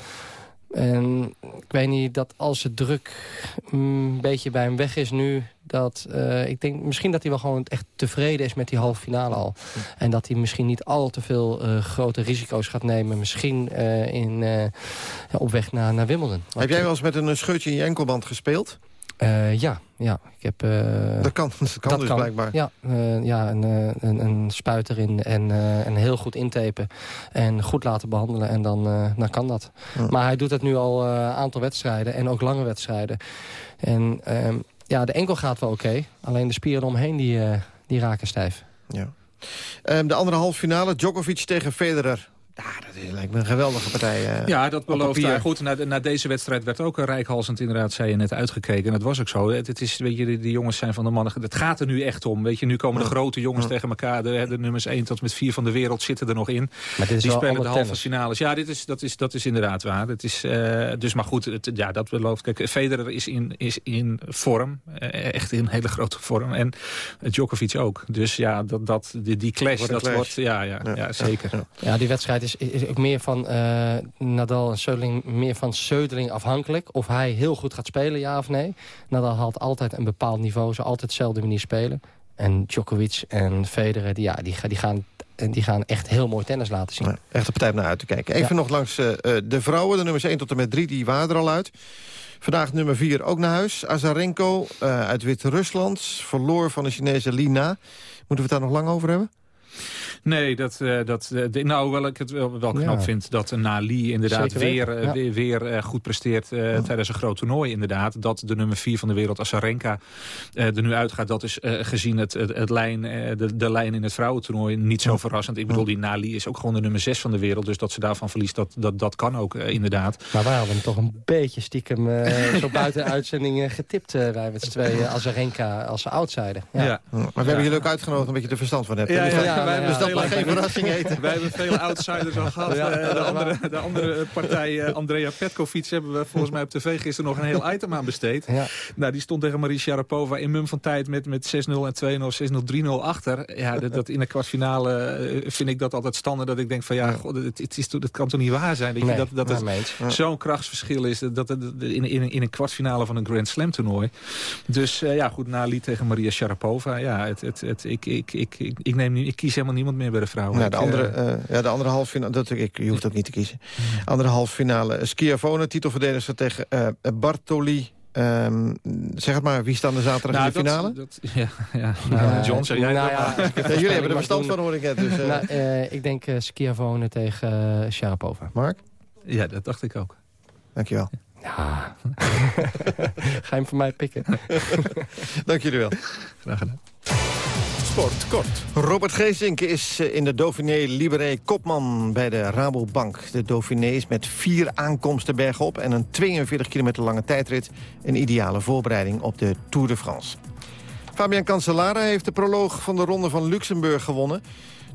[SPEAKER 18] en ik weet niet dat als de druk een beetje bij hem weg is nu... dat uh, ik denk misschien dat hij wel gewoon echt tevreden is met die halve finale al. En dat hij misschien niet al te veel uh, grote risico's gaat nemen. Misschien uh, in, op weg naar, naar Wimbledon.
[SPEAKER 5] Heb jij wel eens met een scheurtje in je enkelband gespeeld?
[SPEAKER 18] Uh, ja, ja. Ik heb, uh,
[SPEAKER 5] dat kan, dat kan dat dus kan. blijkbaar.
[SPEAKER 18] Ja, uh, ja een, een, een spuit erin en, en heel goed intapen. En goed laten behandelen en dan, dan kan dat. Ja. Maar hij doet het nu al een aantal wedstrijden en ook lange wedstrijden. En um, ja, de enkel gaat wel oké. Okay, alleen de spieren omheen die, die raken stijf.
[SPEAKER 5] Ja. Ehm, de andere halve finale, Djokovic tegen Federer. Ja, dat is, lijkt me een geweldige partij. Uh,
[SPEAKER 17] ja, dat belooft hij. Goed, na, na, deze wedstrijd werd ook een rijkhalsend inderdaad, zei je net, uitgekeken. En dat was ook zo. Het, het is, weet je, die, jongens zijn van de mannen... Het gaat er nu echt om. Weet je, nu komen de grote jongens tegen elkaar. De, de, nummers 1 tot met 4 van de wereld zitten er nog in.
[SPEAKER 18] Maar dit is
[SPEAKER 17] die spelen
[SPEAKER 18] de
[SPEAKER 17] halve tennis. finales. Ja, dit is, dat, is, dat is inderdaad waar. Het is, uh, dus maar goed, het, ja, dat belooft. Kijk, Federer is in, is in vorm. Uh, echt in hele grote vorm. En Djokovic ook. Dus ja, dat, dat, die, die clash,
[SPEAKER 5] Wordt
[SPEAKER 17] dat
[SPEAKER 5] clash.
[SPEAKER 17] wordt... Ja, ja, ja, ja zeker.
[SPEAKER 18] Ja, die wedstrijd is, is ook meer van uh, Nadal en Söderling meer van Söderling afhankelijk. Of hij heel goed gaat spelen, ja of nee. Nadal haalt altijd een bepaald niveau, ze altijd dezelfde manier spelen. En Djokovic en Federer, die, ja, die, die, gaan, die gaan echt heel mooi tennis laten zien.
[SPEAKER 5] Echt een partij om naar uit te kijken. Even ja. nog langs uh, de vrouwen, de nummers 1 tot en met 3, die waren er al uit. Vandaag nummer 4 ook naar huis. Azarenko uh, uit Wit-Rusland verloor van de Chinese Lina. Moeten we het daar nog lang over hebben?
[SPEAKER 17] Nee, dat, uh, dat, uh, nou, hoewel ik het wel, wel knap ja. vind dat Nali inderdaad weer, uh, ja. weer, weer goed presteert ja. tijdens een groot toernooi. Inderdaad. Dat de nummer 4 van de wereld, Asarenka, er nu uitgaat. Dat is gezien het, het, het lijn, de, de lijn in het vrouwentoernooi niet zo verrassend. Ik bedoel, die Nali is ook gewoon de nummer 6 van de wereld. Dus dat ze daarvan verliest, dat, dat, dat kan ook inderdaad.
[SPEAKER 18] Maar wij hadden hem toch een beetje stiekem zo buiten uitzending getipt. wij met z'n tweeën Azarenka als outsider.
[SPEAKER 5] Ja. Maar we hebben jullie ook uitgenodigd omdat je er verstand van hebt.
[SPEAKER 17] Ja, ja, ja,
[SPEAKER 5] mag geen verrassing eten.
[SPEAKER 17] Wij hebben veel outsiders al gehad. Ja, uh, de, andere, de andere partij, uh, Andrea Petkovic, hebben we volgens mij op tv gisteren nog een heel item aan besteed. Ja. Nou, die stond tegen Marie Sharapova in mum van tijd met, met 6-0 en 2-0, 6-0, 3-0 achter. Ja, dat, dat in de kwartfinale uh, vind ik dat altijd standaard. Dat ik denk van ja, god, het, het, is, het kan toch niet waar zijn dat,
[SPEAKER 18] nee,
[SPEAKER 17] je, dat, dat het zo'n krachtsverschil is. Dat het in, in, in een kwartfinale van een Grand Slam toernooi. Dus ja, goed, Nali tegen Maria Sharapova. Ja, het, het, het, ik, ik, ik, ik, ik, neem, ik kies helemaal niemand meer bij de vrouwen.
[SPEAKER 5] Nou, de, andere, uh, ja, de andere halve finale, dat, ik, je hoeft ook niet te kiezen. Andere halve finale, Schiavone, titelverdediger tegen uh, Bartoli. Um, zeg het maar, wie staan er zaterdag
[SPEAKER 17] nou,
[SPEAKER 5] in de finale?
[SPEAKER 17] Dat, dat, ja, ja. Nou, John, zeg jij
[SPEAKER 18] nou,
[SPEAKER 5] ja, ja, Jullie hebben er verstand van, hoor ik net. Dus, uh...
[SPEAKER 18] nou, uh, ik denk uh, Schiavone tegen uh, Sharapova.
[SPEAKER 5] Mark?
[SPEAKER 17] Ja, dat dacht ik ook.
[SPEAKER 5] Dankjewel.
[SPEAKER 18] Ja. Ga je hem voor mij pikken?
[SPEAKER 5] Dank jullie wel.
[SPEAKER 17] Graag gedaan.
[SPEAKER 4] Sport kort.
[SPEAKER 5] Robert Geesink is in de Dauphiné Libéré kopman bij de Rabobank. De Dauphiné is met vier aankomsten bergop en een 42 kilometer lange tijdrit... een ideale voorbereiding op de Tour de France. Fabian Cancellara heeft de proloog van de Ronde van Luxemburg gewonnen.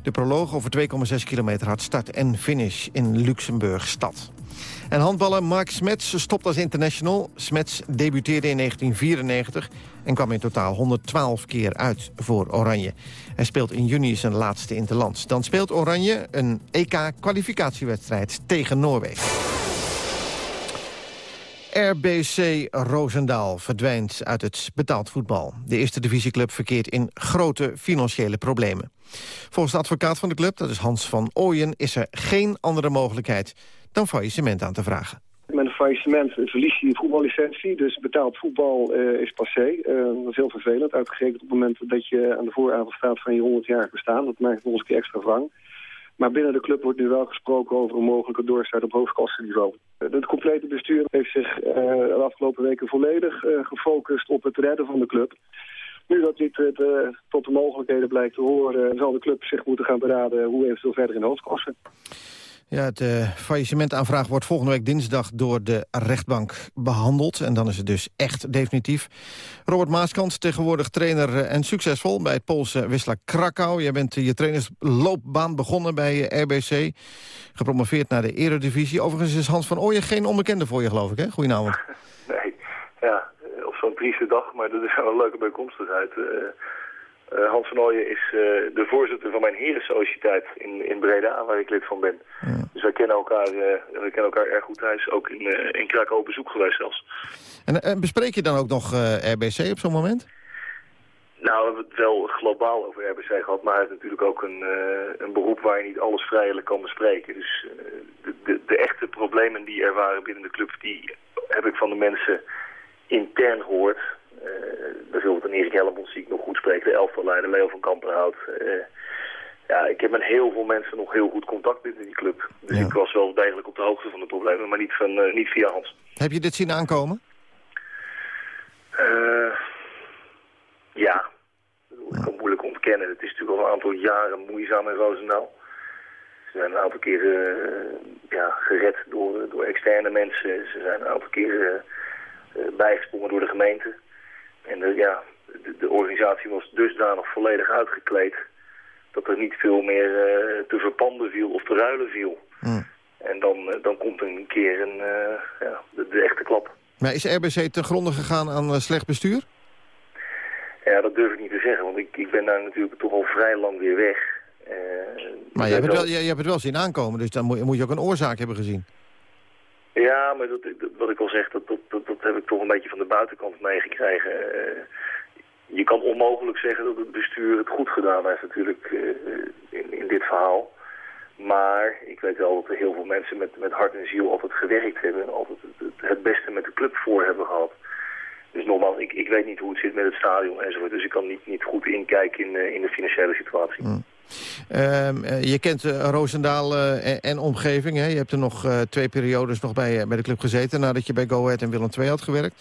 [SPEAKER 5] De proloog over 2,6 kilometer had start en finish in Luxemburg-stad. En handballer Mark Smets stopt als international. Smets debuteerde in 1994 en kwam in totaal 112 keer uit voor Oranje. Hij speelt in juni zijn laatste interlands. Dan speelt Oranje een EK-kwalificatiewedstrijd tegen Noorwegen. RBC Roosendaal verdwijnt uit het betaald voetbal. De eerste divisieclub verkeert in grote financiële problemen. Volgens de advocaat van de club, dat is Hans van Ooyen... is er geen andere mogelijkheid dan faillissement aan te vragen.
[SPEAKER 19] Met een faillissement verlies je je voetballicentie, dus betaald voetbal uh, is passé. Uh, dat is heel vervelend, uitgerekend op het moment dat je aan de vooravond staat van je 100-jarig bestaan. Dat maakt het nog eens een keer extra wrang. Maar binnen de club wordt nu wel gesproken over een mogelijke doorstart op hoofdklasseniveau. Het complete bestuur heeft zich uh, de afgelopen weken volledig gefocust op het redden van de club. Nu dat dit tot de mogelijkheden blijkt te horen... zal de club zich moeten gaan beraden hoe eventueel verder in de hoofdklasse.
[SPEAKER 5] Ja, het uh, faillissementaanvraag wordt volgende week dinsdag door de rechtbank behandeld. En dan is het dus echt definitief. Robert Maaskant, tegenwoordig trainer en succesvol bij het Poolse Wisla Krakau. Jij bent je trainersloopbaan begonnen bij RBC. Gepromoveerd naar de eredivisie. Overigens is Hans van Ooyen geen onbekende voor je, geloof ik, hè? Goedenavond.
[SPEAKER 20] Nee, ja, op zo'n trieste dag, maar dat is wel een leuke bijkomstigheid. Uh, uh, Hans van Ooyen is uh, de voorzitter van mijn herensociëteit in, in Breda, waar ik lid van ben. Ja. Dus wij kennen elkaar, uh, we kennen elkaar erg goed. Hij is ook in, in Krakau op bezoek geweest zelfs.
[SPEAKER 5] En, en bespreek je dan ook nog RBC op zo'n moment?
[SPEAKER 20] Nou, we hebben het wel globaal over RBC gehad, maar hij heeft natuurlijk ook een, een beroep waar je niet alles vrijelijk kan bespreken. Dus de, de, de echte problemen die er waren binnen de club, die heb ik van de mensen intern gehoord. Bijvoorbeeld een Erik Helmond zie ik nog goed spreken, de elftalleider Leo van Kamperhout. Uh, ja, ik heb met heel veel mensen nog heel goed contact binnen die club. Dus ja. ik was wel degelijk op de hoogte van de problemen, maar niet, van, uh, niet via Hans.
[SPEAKER 5] Heb je dit zien aankomen?
[SPEAKER 20] ja, Ik kan moeilijk ontkennen. Het is natuurlijk al een aantal jaren moeizaam in Roosendaal. Ze zijn een aantal keren ja, gered door, door externe mensen. Ze zijn een aantal keren bijgesprongen door de gemeente. En de, ja, de, de, organisatie was dusdanig volledig uitgekleed dat er niet veel meer te verpanden viel of te ruilen viel.
[SPEAKER 5] Hmm.
[SPEAKER 20] En dan, dan komt er een keer een, ja, de, de echte klap.
[SPEAKER 5] Maar is RBC te gronden gegaan aan slecht bestuur?
[SPEAKER 20] Ja, dat durf ik niet te zeggen, want ik, ik ben daar natuurlijk toch al vrij lang weer weg.
[SPEAKER 5] Uh, maar je hebt, het wel, je, je, hebt het wel zien aankomen, dus dan moet, moet, je ook een oorzaak hebben gezien.
[SPEAKER 20] Ja, maar dat, wat ik al zeg, dat, dat, dat, dat, heb ik toch een beetje van de buitenkant meegekregen. Uh, je kan onmogelijk zeggen dat het bestuur het goed gedaan heeft natuurlijk uh, in, in dit verhaal. Maar ik weet wel dat er heel veel mensen met, met hart en ziel altijd gewerkt hebben... en altijd het, het beste met de club voor hebben gehad. Dus nogmaals, ik, ik weet niet hoe het zit met het stadion enzovoort. Dus ik kan niet, niet goed inkijken in, in de financiële situatie.
[SPEAKER 5] Mm. Je kent uh, Roosendaal uh, en, en, omgeving. Hè? Je hebt er nog twee periodes nog bij, de club gezeten... nadat je bij Go Ahead en Willem II had gewerkt.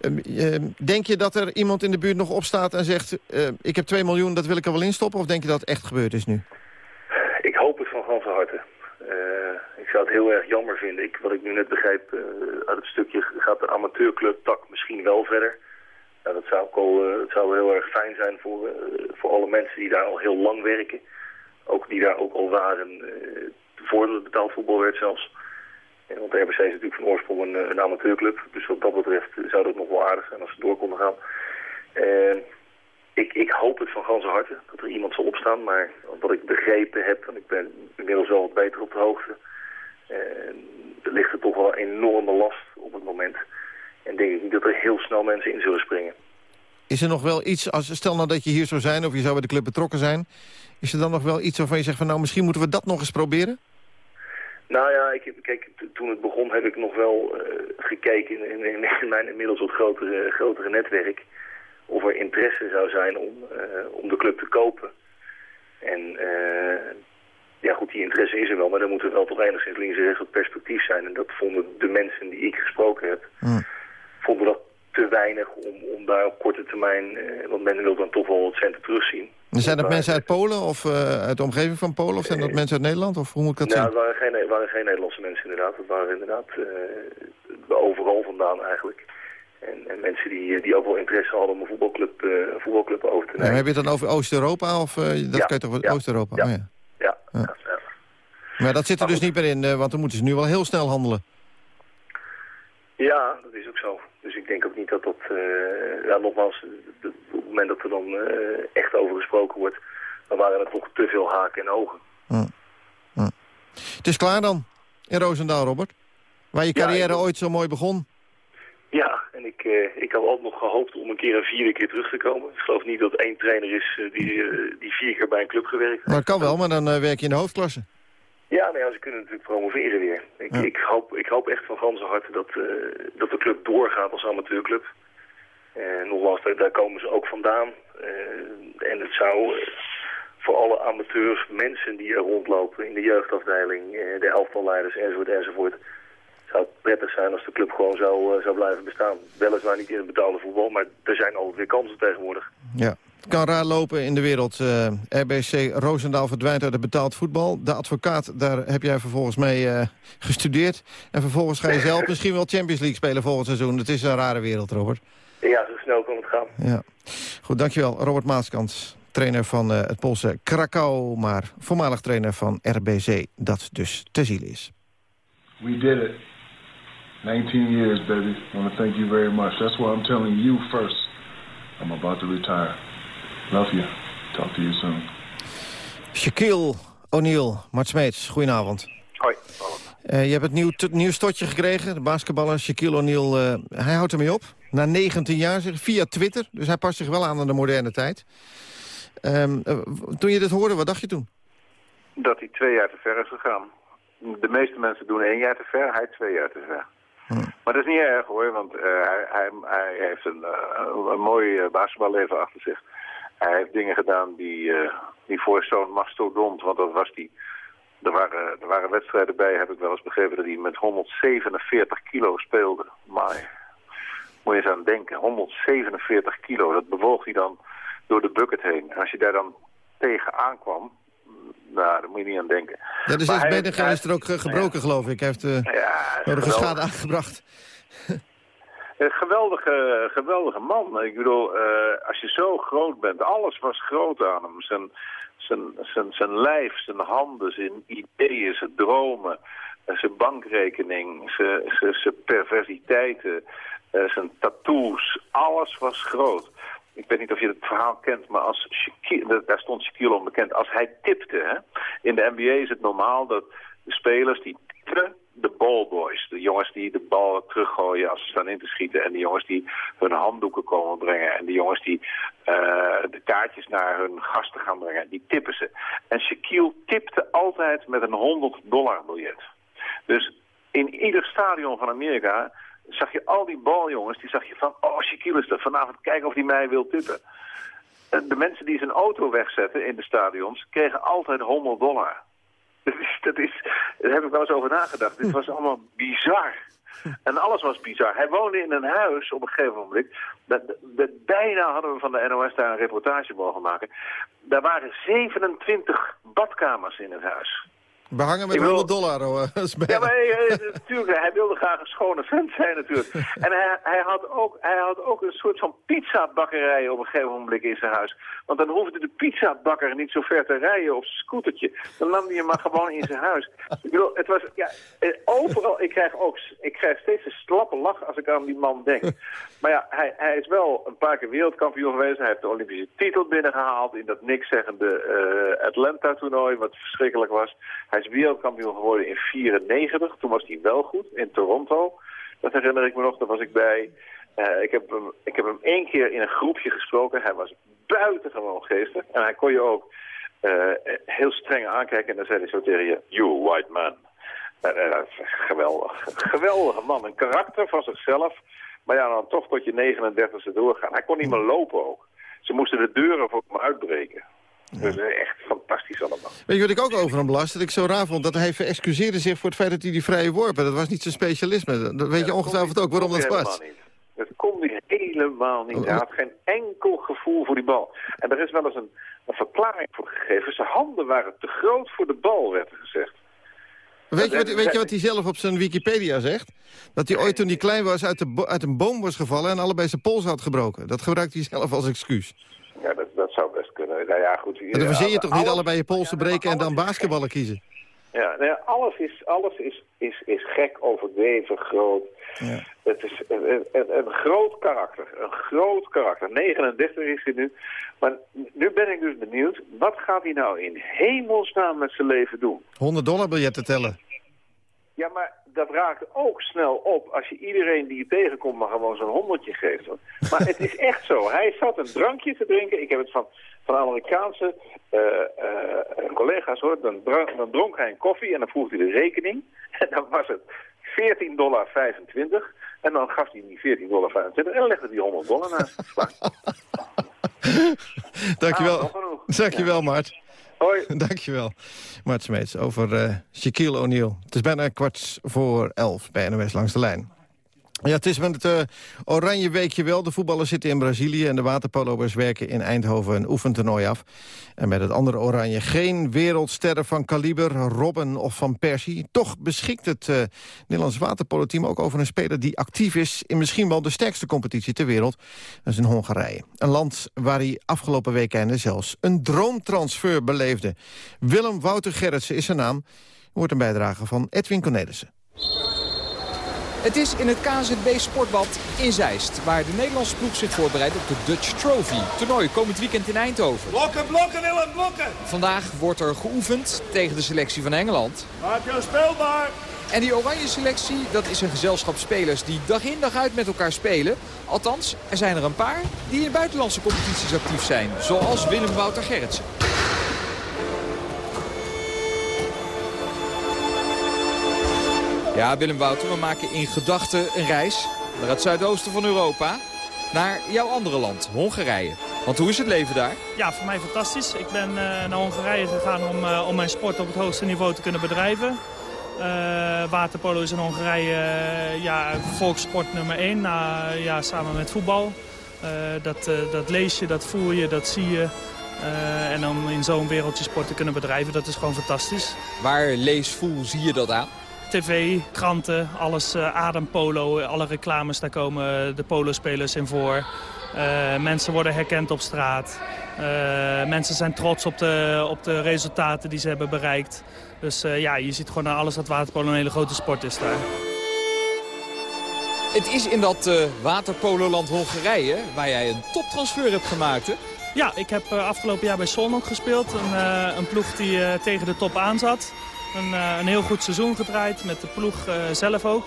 [SPEAKER 5] Ehm, denk je dat er iemand in de buurt nog opstaat en zegt... ik heb 2 miljoen, dat wil ik er wel instoppen? Of denk je dat het echt gebeurd is nu?
[SPEAKER 20] Ik hoop het van ganse harte zou het heel erg jammer vinden. Ik, wat ik nu net begrijp uit het stukje gaat de amateurclub tak misschien wel verder. Dat, zou ook al, dat zou heel erg fijn zijn voor, uh, voor alle mensen die daar al heel lang werken. Ook die daar ook al waren voordat het betaald voetbal werd zelfs. Want de RBC is natuurlijk van oorsprong een, een, amateurclub. Dus wat dat betreft zou dat nog wel aardig zijn als ze door konden gaan. ik, ik hoop het van ganse harte dat er iemand zal opstaan. Maar wat ik begrepen heb, en ik ben inmiddels wel wat beter op de hoogte er ligt er toch wel een enorme last op het moment. En denk ik niet dat er heel snel mensen in zullen springen.
[SPEAKER 5] Is er nog wel iets, als, stel nou dat je hier zou zijn of je zou bij de club betrokken zijn... is er dan nog wel iets waarvan je zegt van nou misschien moeten we dat nog eens proberen?
[SPEAKER 20] Nou ja, ik, kijk, toen het begon heb ik nog wel uh, gekeken in, in, in, mijn inmiddels wat grotere, grotere netwerk... of er interesse zou zijn om, uh, om de club te kopen. En uh, ja goed, die interesse is er wel, maar dan moet er wel toch enigszins links en rechts wat perspectief zijn. En dat vonden de mensen die ik gesproken heb,
[SPEAKER 5] hmm.
[SPEAKER 20] Vonden dat te weinig om, om daar op korte termijn, eh, want men wil dan toch wel wat centen terugzien.
[SPEAKER 5] zijn dat mensen uit Polen of uh, uit de omgeving van Polen of zijn dat mensen uit Nederland? Of hoe moet ik dat
[SPEAKER 20] nou,
[SPEAKER 5] zien?
[SPEAKER 20] het waren geen, waren geen Nederlandse mensen inderdaad. Het waren inderdaad uh, overal vandaan eigenlijk. En, en, mensen die, die ook wel interesse hadden om een voetbalclub, voetbalclub over te nemen.
[SPEAKER 5] Ja, heb je het dan over Oost-Europa? of dat
[SPEAKER 20] ja,
[SPEAKER 5] kan je toch
[SPEAKER 20] ja,
[SPEAKER 5] Oost-Europa?
[SPEAKER 20] Ja.
[SPEAKER 5] Oh, ja.
[SPEAKER 20] Ja,
[SPEAKER 5] ja. Maar dat zit er dus niet meer in, want dan moeten ze nu wel heel snel handelen.
[SPEAKER 20] Ja, dat is ook zo. Dus ik denk ook niet dat dat... Uh, ja, nogmaals, op het moment dat er dan uh, echt over gesproken wordt... dan waren er toch te veel haken en ogen.
[SPEAKER 5] Hm. Hm. Het is klaar dan, in Roosendaal, Robert? Waar je carrière
[SPEAKER 20] ja,
[SPEAKER 5] ooit zo mooi begon?
[SPEAKER 20] Ja, en ik, uh, ik had altijd nog gehoopt om een keer een vierde keer terug te komen. Ik geloof niet dat één trainer is die, die vier keer bij een club gewerkt heeft.
[SPEAKER 5] Maar dat kan wel, maar dan werk je in de hoofdklasse.
[SPEAKER 20] Ja, ja, ze kunnen natuurlijk promoveren weer. Ik, ik, hoop, ik hoop echt van ganse harte dat, uh, dat de club doorgaat als amateurclub. En nogmaals, daar komen ze ook vandaan. Uh, en het zou voor alle amateurs, mensen die er rondlopen in de jeugdafdeling, de elftalleiders enzovoort enzovoort, zou het prettig zijn als de club gewoon zou, zou blijven bestaan. Weliswaar niet in het betaalde voetbal, maar er zijn altijd weer kansen tegenwoordig.
[SPEAKER 5] Ja. Het kan raar lopen in de wereld. Uh, RBC Roosendaal verdwijnt uit het betaald voetbal. De advocaat, daar heb jij vervolgens mee uh, gestudeerd. En vervolgens ga je zelf misschien wel Champions League spelen volgend seizoen. Het is een rare wereld, Robert.
[SPEAKER 20] Ja, zo snel kan het gaan.
[SPEAKER 5] Ja. Goed, dankjewel. Robert Maaskant, trainer van uh, het Poolse Krakau... maar voormalig trainer van RBC, dat dus te ziel is.
[SPEAKER 21] We did it. 19 years, baby. I want to thank you very much. That's why I'm telling you first. I'm about to retire. Love you. Talk to you soon.
[SPEAKER 5] Shaquille O'Neal, Mart Smeets, goedenavond.
[SPEAKER 22] Hoi.
[SPEAKER 5] Uh, je hebt het nieuw, nieuw stotje gekregen, de basketballer Shaquille O'Neal. Uh, hij houdt ermee op, na 19 jaar, zeg, via Twitter. Dus hij past zich wel aan aan de moderne tijd. Um, uh, toen je dit hoorde, wat dacht je toen?
[SPEAKER 22] Dat hij twee jaar te ver is gegaan. De meeste mensen doen één jaar te ver, hij twee jaar te ver.
[SPEAKER 5] Hmm.
[SPEAKER 22] Maar dat is niet erg hoor, want hij, hij, hij, heeft een, een mooi basketballeven achter zich. Hij heeft dingen gedaan die, uh, die voor zo'n mastodont, want dat was die. Er waren, er waren wedstrijden bij, heb ik wel eens begrepen, dat hij met 147 kilo speelde. Maar moet je eens aan denken, 147 kilo, dat bewoog hij dan door de bucket heen. En als je daar dan tegen aankwam, nou, daar moet je niet aan denken.
[SPEAKER 5] Ja, dus is Bedenger is er ook eh, gebroken, geloof ik. Hij heeft uh, ja, nodige schade aangebracht.
[SPEAKER 22] Een geweldige, geweldige man. Ik bedoel, uh, als je zo groot bent, alles was groot aan hem. Zijn, zijn, zijn, zijn lijf, zijn handen, zijn ideeën, zijn dromen, zijn bankrekening, zijn, zijn, perversiteiten, zijn tattoos. Alles was groot ik weet niet of je het verhaal kent, maar als daar stond Shaquille onbekend, als hij tipte. Hè? In de NBA is het normaal dat de spelers die tippen, de ballboys, de jongens die de bal teruggooien als ze staan in te schieten en de jongens die hun handdoeken komen brengen en de jongens die uh, de kaartjes naar hun gasten gaan brengen, die tippen ze. En Shaquille tipte altijd met een 100 dollar biljet. Dus in ieder stadion van Amerika zag je al die baljongens, die zag je van, oh Shaquille is er vanavond, kijken of hij mij wil tippen. De mensen die zijn auto wegzetten in de stadions, kregen altijd 100 dollar. Dat is, daar heb ik wel eens over nagedacht. Dit was allemaal bizar. En alles was bizar. Hij woonde in een huis op een gegeven moment. Dat, bijna hadden we van de NOS daar een reportage mogen maken. Daar waren 27 badkamers in het huis.
[SPEAKER 5] Behangen met 100 dollar. Hoor.
[SPEAKER 22] Ja, maar hij, natuurlijk, hij wilde graag een schone vent zijn natuurlijk. En hij, hij, had ook, hij had ook een soort van pizzabakkerij op een gegeven moment in zijn huis. Want dan hoefde de pizzabakker niet zo ver te rijden op zijn scootertje. Dan nam hij hem maar gewoon in zijn huis. Ik bedoel, het was, ja, eh, overal, ik krijg ook, ik krijg steeds een slappe lach als ik aan die man denk. Maar ja, hij, hij is wel een paar keer wereldkampioen geweest. Hij heeft de Olympische titel binnengehaald in dat niks zeggende uh, Atlanta-toernooi, wat verschrikkelijk was. Hij is wereldkampioen geworden in 94. Toen was hij wel goed, in Toronto. Dat herinner ik me nog, daar was ik bij. Uh, ik, heb hem, ik heb hem één keer in een groepje gesproken. Hij was buitengewoon geestig. En hij kon je ook uh, heel streng aankijken. En dan zei hij zo tegen je, you white man. Uh, geweldig. Geweldige man. Een karakter van zichzelf. Maar ja, dan toch tot je 39e doorgaan. Hij kon niet meer lopen ook. Ze moesten de deuren voor hem uitbreken. Dus echt fantastisch allemaal.
[SPEAKER 5] Weet je wat ik ook over hem belast? Dat ik zo raar vond dat hij verexcuseerde zich voor het feit dat hij die vrije worpen. Dat was niet zijn specialisme. Dat weet je ongetwijfeld ook waarom dat was.
[SPEAKER 22] Niet. Dat kon hij helemaal niet. Hij had geen enkel gevoel voor die bal. En er is wel eens een, een verklaring voor gegeven. Zijn handen waren te groot voor de bal, werd er gezegd.
[SPEAKER 5] Weet je, wat, weet je wat hij zelf op zijn Wikipedia zegt? Dat hij ooit toen hij klein was uit, de, uit een boom was gevallen... en allebei zijn pols had gebroken. Dat gebruikt hij zelf als excuus.
[SPEAKER 22] Ja, dat, dat zou best kunnen. Nou ja, goed.
[SPEAKER 5] dan verzin je toch niet allebei je polsen breken en dan basketballen kiezen?
[SPEAKER 22] Ja, nou ja, alles, is, alles is, is, is gek, overdreven, groot. Ja. Het is een, een, een, groot karakter. Een groot karakter. 39 is hij nu. Maar nu ben ik dus benieuwd, wat gaat hij nou in hemelsnaam met zijn leven doen?
[SPEAKER 5] 100 dollar biljetten tellen.
[SPEAKER 22] Ja, maar dat raakt ook snel op als je iedereen die je tegenkomt maar gewoon zo'n honderdje geeft. Maar het is echt zo. Hij zat een drankje te drinken. Ik heb het van, van Amerikaanse uh, uh, collega's hoor. Dan, dan, dronk hij een koffie en dan vroeg hij de rekening. En dan was het 14,25 dollar. En dan gaf hij die 14,25 dollar en dan legde hij 100 dollar naast.
[SPEAKER 5] Dankjewel. Ah, Dankjewel, ja. Mart.
[SPEAKER 22] Hoi.
[SPEAKER 5] Dankjewel. Mart Smeets over uh, Shaquille O'Neal. Het is bijna kwart voor elf bij NOS Langs de Lijn. Ja, het is met het uh, oranje weekje wel. De voetballers zitten in Brazilië en de waterpolo'ers werken in Eindhoven een oefentoernooi af. En met het andere oranje geen wereldsterren van kaliber, Robben of Van Persie. Toch beschikt het uh, Nederlands waterpolo-team ook over een speler die actief is... in misschien wel de sterkste competitie ter wereld. Dat is in Hongarije. Een land waar hij afgelopen weekenden zelfs een droomtransfer beleefde. Willem Wouter Gerritsen is zijn naam. Wordt een bijdrage van Edwin Cornelissen.
[SPEAKER 23] Het is in het KZB Sportbad in Zeist, waar de Nederlandse ploeg zich voorbereidt op de Dutch Trophy. Toernooi komend weekend in Eindhoven.
[SPEAKER 24] Blokken, blokken Willem, blokken!
[SPEAKER 23] Vandaag wordt er geoefend tegen de selectie van Engeland.
[SPEAKER 24] Maak je speelbaar!
[SPEAKER 23] En die oranje selectie, dat is een gezelschap spelers die dag in dag uit met elkaar spelen. Althans, er zijn er een paar die in buitenlandse competities actief zijn. Zoals Willem Wouter Gerritsen. Ja, Willem Wouter, we maken in gedachten een reis naar het zuidoosten van Europa. Naar jouw andere land, Hongarije. Want hoe is het leven daar?
[SPEAKER 25] Ja, voor mij fantastisch. Ik ben uh, naar Hongarije gegaan om, uh, om mijn sport op het hoogste niveau te kunnen bedrijven. Uh, waterpolo is in Hongarije ja, volkssport nummer 1, ja, samen met voetbal. dat, dat lees je, dat voel je, dat zie je. en dan in zo'n wereldje sport te kunnen bedrijven, dat is gewoon fantastisch.
[SPEAKER 23] Waar lees, voel, zie je dat aan?
[SPEAKER 25] Tv, kranten, alles uh, adempolo, alle reclames, daar komen de polospelers in voor. Uh, mensen worden herkend op straat. Uh, mensen zijn trots op de, op de resultaten die ze hebben bereikt. Dus ja, je ziet gewoon aan alles dat waterpolo een hele grote sport is daar.
[SPEAKER 23] Het is in dat waterpololand Hongarije waar jij een toptransfer hebt gemaakt, hè?
[SPEAKER 25] Ja, ik heb afgelopen jaar bij Solnok gespeeld. Een, een ploeg die tegen de top aan zat. Een, eh, een heel goed seizoen gedraaid, met de ploeg eh, zelf ook.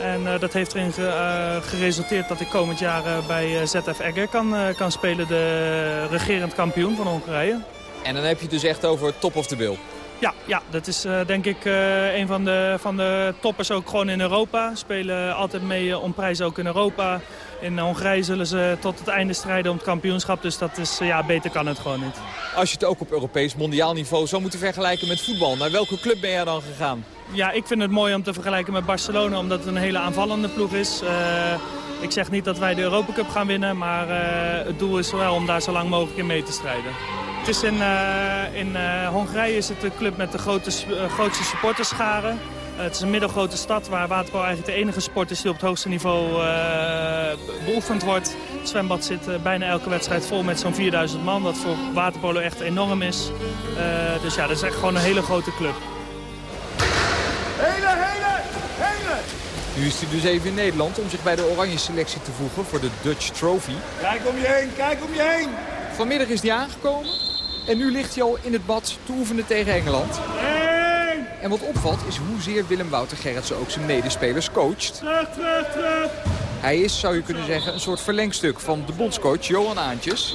[SPEAKER 25] En uh, dat heeft erin ge, geresulteerd dat ik komend jaar bij ZF Egger kan, kan spelen, de regerend kampioen van Hongarije.
[SPEAKER 23] En dan heb je het dus echt over top of the bill?
[SPEAKER 25] Ja, ja dat is uh, denk ik uh, een van de, van de toppers ook gewoon in Europa. Spelen altijd mee om prijzen ook in Europa. In Hongarije zullen ze tot het einde strijden om het kampioenschap. Dus dat is, ja, beter kan het gewoon niet.
[SPEAKER 23] Als je het ook op Europees mondiaal niveau zou moeten vergelijken met voetbal. Naar welke club ben jij dan gegaan?
[SPEAKER 25] Ja, ik vind het mooi om te vergelijken met Barcelona. Omdat het een hele aanvallende ploeg is. Ik zeg niet dat wij de Europa Cup gaan winnen. Maar het doel is wel om daar zo lang mogelijk in mee te strijden. Het is in, uh, in uh, Hongarije is het de club met de grote, uh, grootste supporterscharen. het is een middelgrote stad waar waterbal eigenlijk de enige sport is die op het hoogste niveau beoefend wordt. Het zwembad zit bijna elke wedstrijd vol met zo'n 4000 man, wat voor waterpolo echt enorm is. dus ja, dat is echt gewoon een hele grote club.
[SPEAKER 24] Hele, hele, hele!
[SPEAKER 23] Nu is hij dus even in Nederland om zich bij de oranje selectie te voegen voor de Dutch Trophy.
[SPEAKER 24] Kijk om je heen, kijk om je heen!
[SPEAKER 23] Vanmiddag is hij aangekomen. En nu ligt hij al in het bad te oefenen tegen Engeland. En wat opvalt is hoezeer Willem Wouter Gerritsen ook zijn medespelers coacht.
[SPEAKER 24] Terug, terug, terug.
[SPEAKER 23] Hij is, zou je kunnen zeggen, een soort verlengstuk van de bondscoach Johan Aantjes.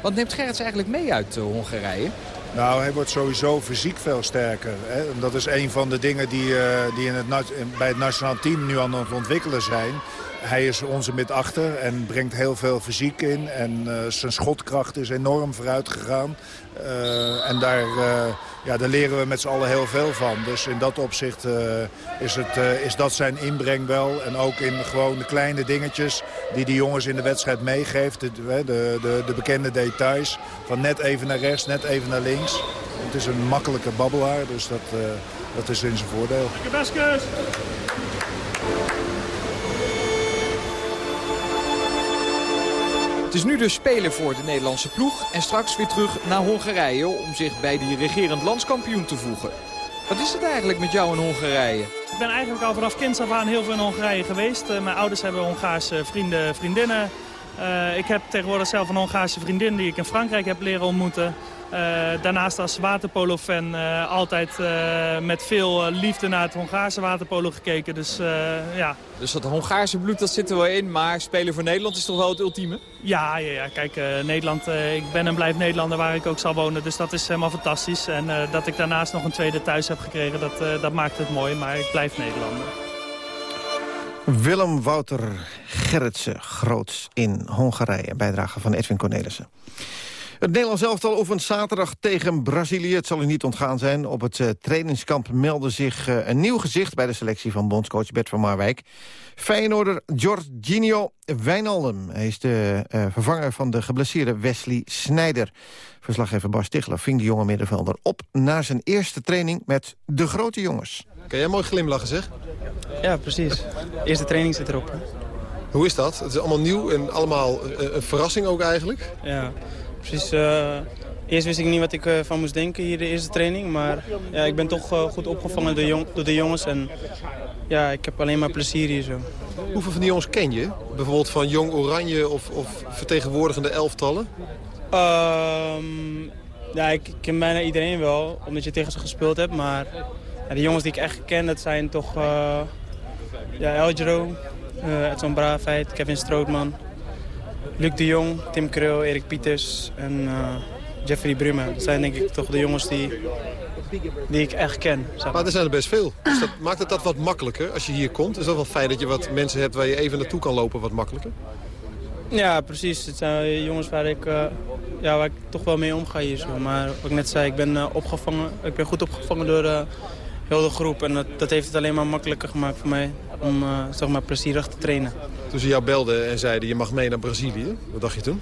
[SPEAKER 23] Wat neemt Gerritsen eigenlijk mee uit uh, Hongarije?
[SPEAKER 26] Nou, hij wordt sowieso fysiek veel sterker. Hè? Dat is een van de dingen die, uh, die in het, bij het nationaal team nu aan het ontwikkelen zijn. Hij is onze mid achter en brengt heel veel fysiek in. En uh, zijn schotkracht is enorm vooruit gegaan. Uh, en daar, ja, daar leren we met z'n allen heel veel van. Dus in dat opzicht is, het, is dat zijn inbreng wel. En ook in gewoon de kleine dingetjes die de jongens in de wedstrijd meegeeft. De, de, de, de bekende details. Van net even naar rechts, net even naar links. Het is een makkelijke babbelaar, dus dat, dat is in zijn voordeel.
[SPEAKER 24] Lekker
[SPEAKER 23] Het is nu dus spelen voor de Nederlandse ploeg en straks weer terug naar Hongarije om zich bij die regerend landskampioen te voegen. Wat is het eigenlijk met jou in Hongarije?
[SPEAKER 25] Ik ben eigenlijk al vanaf kinds af aan heel veel in Hongarije geweest. Uh, mijn ouders hebben Hongaarse vrienden, vriendinnen. Uh, ik heb tegenwoordig zelf een Hongaarse vriendin die ik in Frankrijk heb leren ontmoeten. Uh, daarnaast als waterpolo-fan uh, altijd uh, met veel liefde naar het Hongaarse waterpolo gekeken. Dus, ja.
[SPEAKER 23] dus dat Hongaarse bloed dat zit er wel in, maar spelen voor Nederland is toch wel het ultieme?
[SPEAKER 25] Ja, ja, ja. kijk, Nederland, ik ben en blijf Nederlander waar ik ook zal wonen. Dus dat is helemaal fantastisch. En dat ik daarnaast nog een tweede thuis heb gekregen, dat, dat maakt het mooi. Maar ik blijf Nederlander.
[SPEAKER 5] Willem Wouter Gerritsen, groots in Hongarije. Bijdrage van Edwin Cornelissen. Het Nederlands elftal oefent zaterdag tegen Brazilië. Het zal u niet ontgaan zijn. Op het uh, trainingskamp meldde zich uh, een nieuw gezicht... bij de selectie van bondscoach Bert van Marwijk. Feyenoorder Jorginho Wijnaldum. Hij is de uh, vervanger van de geblesseerde Wesley Snijder. Verslaggever Bas Tichler ving de jonge middenvelder op... na zijn eerste training met de grote jongens.
[SPEAKER 27] Kan jij mooi glimlachen, zeg?
[SPEAKER 28] Ja, precies. De eerste training zit erop. Hè?
[SPEAKER 27] Hoe is dat? Het is allemaal nieuw en allemaal een verrassing ook eigenlijk.
[SPEAKER 28] Ja, precies. Uh, eerst wist ik niet wat ik uh, van moest denken hier de eerste training. Maar ja, ik ben toch uh, goed opgevangen door, jong, door, de jongens. En ja, ik heb alleen maar plezier hier zo.
[SPEAKER 27] Hoeveel van die jongens ken je? Bijvoorbeeld van Jong Oranje of, of vertegenwoordigende elftallen?
[SPEAKER 28] Um, ja, ik ken bijna iedereen wel, omdat je tegen ze gespeeld hebt. Maar ja, de jongens die ik echt ken, dat zijn toch ja, Elgero, Edson Braafheid, Kevin Strootman... Luc de Jong, Tim Krul, Erik Pieters en uh, Jeffrey Brummen. Dat zijn denk ik toch de jongens die, die ik echt ken.
[SPEAKER 27] Zeg maar. er zijn er best veel. Dus dat, maakt het dat wat makkelijker als je hier komt? Is dat wel fijn dat je wat mensen hebt waar je even naartoe kan lopen wat makkelijker?
[SPEAKER 28] Ja, precies. Het zijn jongens waar ik, uh, ja, waar ik toch wel mee omga hier. Zo. Maar wat ik net zei, ik ben, uh, opgevangen, ik ben goed opgevangen door heel de groep. En dat, dat heeft het alleen maar makkelijker gemaakt voor mij om uh, zeg maar plezierig te trainen.
[SPEAKER 27] Toen ze jou belden en zeiden je mag mee naar Brazilië, wat dacht je toen?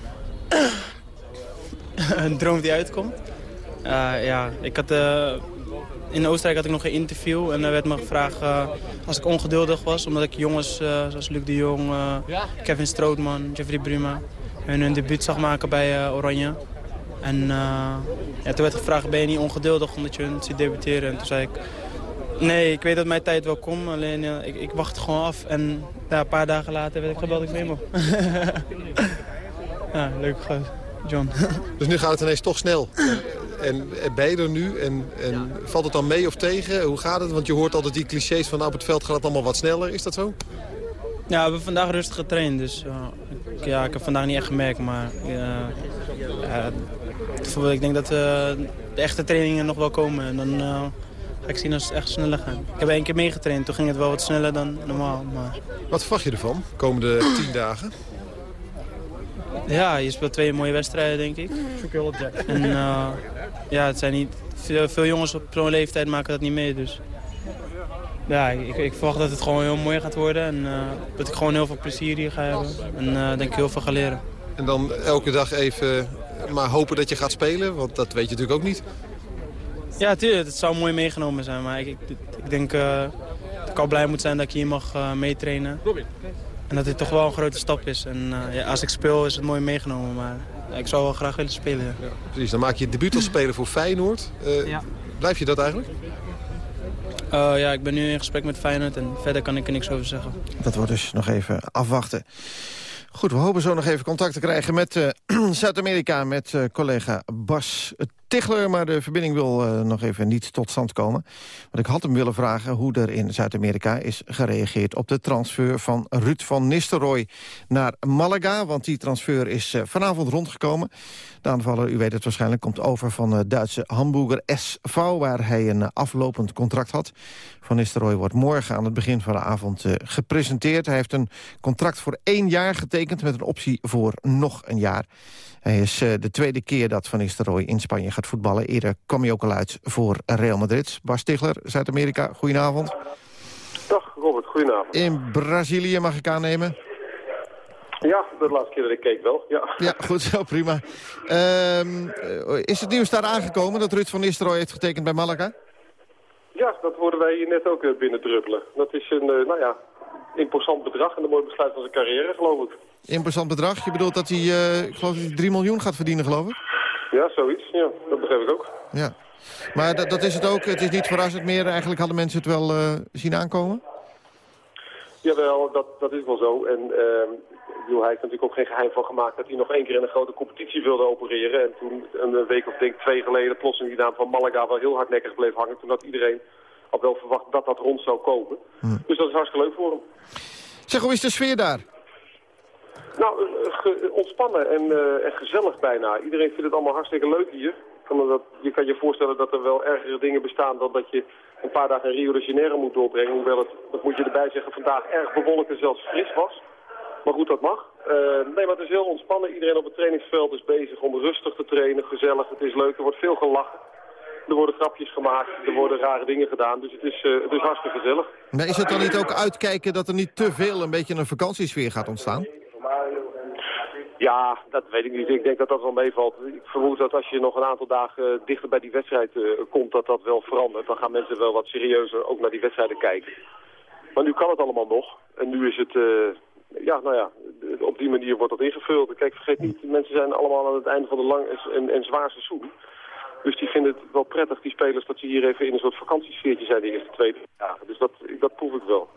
[SPEAKER 28] een droom die uitkomt. Uh, ja, ik had, uh, in Oostenrijk had ik nog een interview en er werd me gevraagd uh, als ik ongeduldig was. Omdat ik jongens zoals Luc de Jong, Kevin Strootman, Jeffrey Bruma hun, hun debuut zag maken bij Oranje. En ja, toen werd gevraagd, ben je niet ongeduldig omdat je hun ziet debuteren? En toen zei ik, nee, ik weet dat mijn tijd wel komt, alleen ik, ik wacht gewoon af. En ja, een paar dagen later werd ik gebeld dat ik mee mocht. ja, leuk gehad. John.
[SPEAKER 27] Dus nu gaat het ineens toch snel. En, en ben je er nu? En, en valt het dan mee of tegen? Hoe gaat het? Want je hoort altijd die clichés van op het veld gaat het allemaal wat sneller. Is dat zo?
[SPEAKER 28] Ja, we hebben vandaag rustig getraind. Dus uh, ja, ik heb vandaag niet echt gemerkt. Maar uh, ik denk dat de echte trainingen nog wel komen. En dan ik het echt sneller gaat. Ik heb één keer meegetraind. Toen ging het wel wat sneller dan normaal. Maar...
[SPEAKER 27] Wat verwacht je ervan, komende tien dagen?
[SPEAKER 28] Ja, je speelt twee mooie wedstrijden, denk ik. En uh, ja, het zijn niet... Veel, veel jongens op zo'n leeftijd maken dat niet mee, dus... Ja, ik, ik, verwacht dat het gewoon heel mooi gaat worden. En uh, dat ik gewoon heel veel plezier hier ga hebben. En uh, denk ik heel veel ga leren.
[SPEAKER 27] En dan elke dag even maar hopen dat je gaat spelen? Want dat weet je natuurlijk ook niet.
[SPEAKER 28] Ja, tuurlijk. Het zou mooi meegenomen zijn. Maar ik, ik, ik denk uh, dat ik al blij moet zijn dat ik hier mag meetrainen. En dat dit toch wel een grote stap is. En uh, ja, als ik speel is het mooi meegenomen, maar ja, ik zou wel graag willen spelen. Ja.
[SPEAKER 27] precies, dan maak je debuut als speler voor Feyenoord. Uh, ja. Blijf je dat eigenlijk?
[SPEAKER 28] Uh, ja, ik ben nu in gesprek met Feyenoord en verder kan ik er niks over zeggen.
[SPEAKER 5] Dat wordt dus nog even afwachten. Goed, we hopen zo nog even contact te krijgen met uh, Zuid-Amerika... met uh, collega Bas Tichler, maar de verbinding wil uh, nog even niet tot stand komen. Want ik had hem willen vragen hoe er in Zuid-Amerika is gereageerd... op de transfer van Ruud van Nistelrooy naar Malaga. Want die transfer is uh, vanavond rondgekomen. De aanvaller, u weet het waarschijnlijk, komt over van uh, Duitse Hamburger SV... waar hij een aflopend contract had. Van Nistelrooy wordt morgen aan het begin van de avond gepresenteerd. Hij heeft een contract voor één jaar getekend... met een optie voor nog een jaar. Hij is uh, de tweede keer dat Van Nistelrooy in Spanje gaat voetballen. Eerder kwam hij ook al uit voor Real Madrid. Bas Stigler, Zuid-Amerika, goedenavond.
[SPEAKER 29] Dag Robert, goedenavond.
[SPEAKER 5] In Brazilië mag ik aannemen?
[SPEAKER 29] Ja, de laatste keer dat ik keek wel, ja.
[SPEAKER 5] Ja, goed zo, prima. Um, is het nieuws daar aangekomen dat Ruud van Nistelrooy heeft getekend bij Malaga?
[SPEAKER 29] Ja, dat hoorden wij hier net ook binnen druppelen. Dat is een, nou ja, imposant bedrag en een mooi besluit van zijn carrière, geloof ik.
[SPEAKER 5] Imposant bedrag? Je bedoelt dat hij, uh, ik geloof dat hij 3 miljoen gaat verdienen, geloof ik?
[SPEAKER 29] Ja, zoiets. Ja, dat begrijp ik ook.
[SPEAKER 5] Ja. Maar dat, dat is het ook. Het is niet verrassend meer. Eigenlijk hadden mensen het wel uh, zien aankomen?
[SPEAKER 29] Jawel, dat, dat is wel zo. En uh, hij heeft natuurlijk ook geen geheim van gemaakt dat hij nog één keer in een grote competitie wilde opereren. En toen een week of denk twee geleden plotseling die naam van Malaga wel heel hardnekkig bleef hangen. Toen had iedereen al wel verwacht dat dat rond zou komen. Hm. Dus dat is hartstikke leuk voor hem.
[SPEAKER 5] Zeg, hoe is de sfeer daar?
[SPEAKER 29] Nou, ontspannen en, uh, en gezellig bijna. Iedereen vindt het allemaal hartstikke leuk hier. Je kan je voorstellen dat er wel ergere dingen bestaan dan dat je een paar dagen in Rio de Janeiro moet doorbrengen. Hoewel het, dat moet je erbij zeggen, vandaag erg bewolkt en zelfs fris was. Maar goed, dat mag. Uh, nee, maar het is heel ontspannen. Iedereen op het trainingsveld is bezig om rustig te trainen, gezellig. Het is leuk, er wordt veel gelachen. Er worden grapjes gemaakt, er worden rare dingen gedaan. Dus het is, het is hartstikke gezellig.
[SPEAKER 5] Maar is het dan niet ook uitkijken dat er niet te veel een beetje een vakantiesfeer gaat ontstaan?
[SPEAKER 29] Ja, dat weet ik niet. Ik denk dat dat wel meevalt. Ik vermoed dat als je nog een aantal dagen dichter bij die wedstrijd uh, komt, dat dat wel verandert. Dan gaan mensen wel wat serieuzer ook naar die wedstrijden kijken. Maar nu kan het allemaal nog. En nu is het, uh, ja, nou ja, op die manier wordt dat ingevuld. Kijk, vergeet niet, mensen zijn allemaal aan het einde van een lang en, en zwaar seizoen. Dus die vinden het wel prettig, die spelers, dat ze hier even in een soort vakantiesfeertje zijn de eerste twee dagen. Dus dat, dat proef ik wel.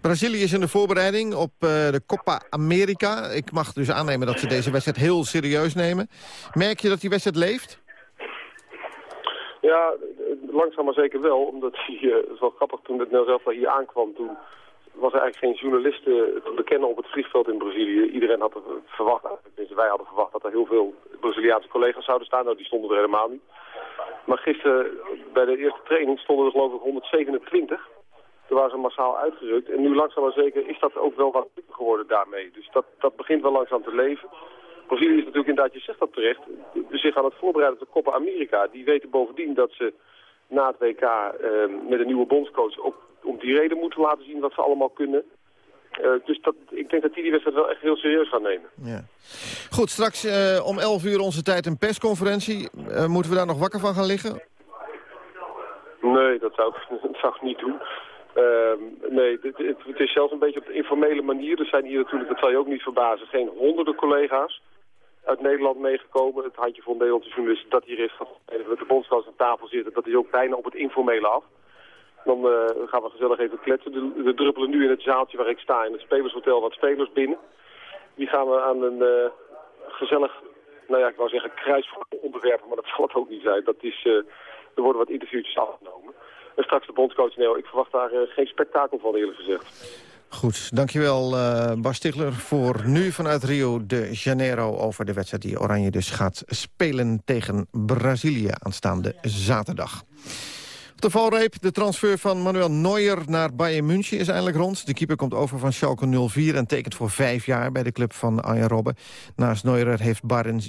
[SPEAKER 5] Brazilië is in de voorbereiding op uh, de Copa America. Ik mag dus aannemen dat ze deze wedstrijd heel serieus nemen. Merk je dat die wedstrijd leeft?
[SPEAKER 29] Ja, langzaam maar zeker wel. Omdat hij, uh, het is wel grappig, toen het zelf hier aankwam, toen was er eigenlijk geen journalisten te bekennen op het vliegveld in Brazilië. Iedereen had er verwacht, wij hadden verwacht dat er heel veel Braziliaanse collega's zouden staan. Nou, die stonden er helemaal niet. Maar gisteren bij de eerste training stonden er geloof ik 127. Toen waren ze massaal uitgerukt. En nu langzaam maar zeker is dat ook wel wat geworden daarmee. Dus dat, dat begint wel langzaam te leven. Brazilië is natuurlijk inderdaad, je zegt dat terecht, dus zich aan het voorbereiden op de Copa America. Die weten bovendien dat ze na het WK met een nieuwe bondscoach ook om die reden moeten laten zien wat ze allemaal kunnen. dus dat, ik denk dat die die wedstrijd wel echt heel serieus gaan nemen.
[SPEAKER 5] Ja. Goed, straks om 11 uur onze tijd een persconferentie. moeten we daar nog wakker van gaan liggen?
[SPEAKER 29] Nee, dat zou, dat zou ik niet doen. Ehm, nee, het, het, is zelfs een beetje op de informele manier. Er zijn hier natuurlijk, dat zal je ook niet verbazen, geen honderden collega's uit Nederland meegekomen. Het handje van Nederlandse journalisten dat hier is, met de bondscoach aan tafel zitten, dat is ook bijna op het informele af. Dan uh, gaan we gezellig even kletsen. We druppelen nu in het zaaltje waar ik sta, in het spelershotel, wat spelers binnen. Die gaan we aan een uh, gezellig, nou ja, ik wou zeggen kruis onderwerpen, maar dat zal het ook niet zijn. Dat is, uh, er worden wat interviewtjes afgenomen. En straks de bondscoach Neel. Ik verwacht daar geen spektakel van, eerlijk gezegd.
[SPEAKER 5] Goed, dankjewel uh, Bas Stigler voor nu vanuit Rio de Janeiro... over de wedstrijd die Oranje dus gaat spelen tegen Brazilië aanstaande zaterdag. Op de valreep, de transfer van Manuel Neuer naar Bayern München is eindelijk rond. De keeper komt over van Schalke 04 en tekent voor vijf jaar bij de club van Arjen Robben. Naast Neuer heeft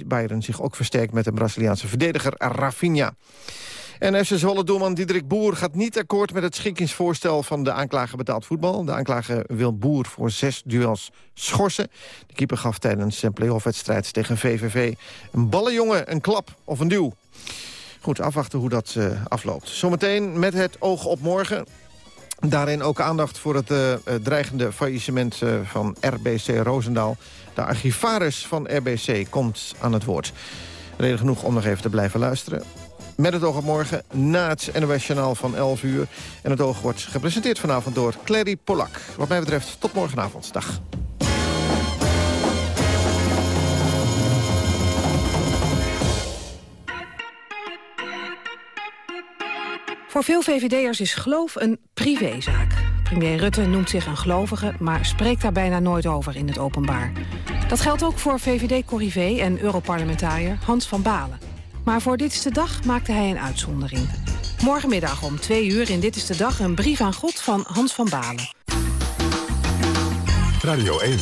[SPEAKER 5] Bayern, zich ook versterkt met een Braziliaanse verdediger Rafinha. En FC Zwolle-doelman Diederik Boer gaat niet akkoord met het schikkingsvoorstel van de aanklager betaald voetbal. De aanklager wil Boer voor zes duels schorsen. De keeper gaf tijdens zijn playoff-wedstrijd tegen VVV een ballenjongen, een klap of een duw. Goed, afwachten hoe dat uh, afloopt. Zometeen met het oog op morgen. Daarin ook aandacht voor het uh, dreigende faillissement van RBC Roosendaal. De archivaris van RBC komt aan het woord. Reden genoeg om nog even te blijven luisteren. Met het oog op morgen na het NOS-journaal van 11 uur. En het oog wordt gepresenteerd vanavond door Clary Polak. Wat mij betreft tot morgenavond. Dag.
[SPEAKER 30] Voor veel VVD'ers is geloof een privézaak. Premier Rutte noemt zich een gelovige, maar spreekt daar bijna nooit over in het openbaar. Dat geldt ook voor VVD-corrivé en Europarlementariër Hans van Balen. Maar voor Dit is de Dag maakte hij een uitzondering. Morgenmiddag om twee uur in Dit is de Dag een brief aan God van Hans van Balen.
[SPEAKER 4] Radio 1.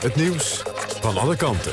[SPEAKER 4] Het nieuws van alle kanten.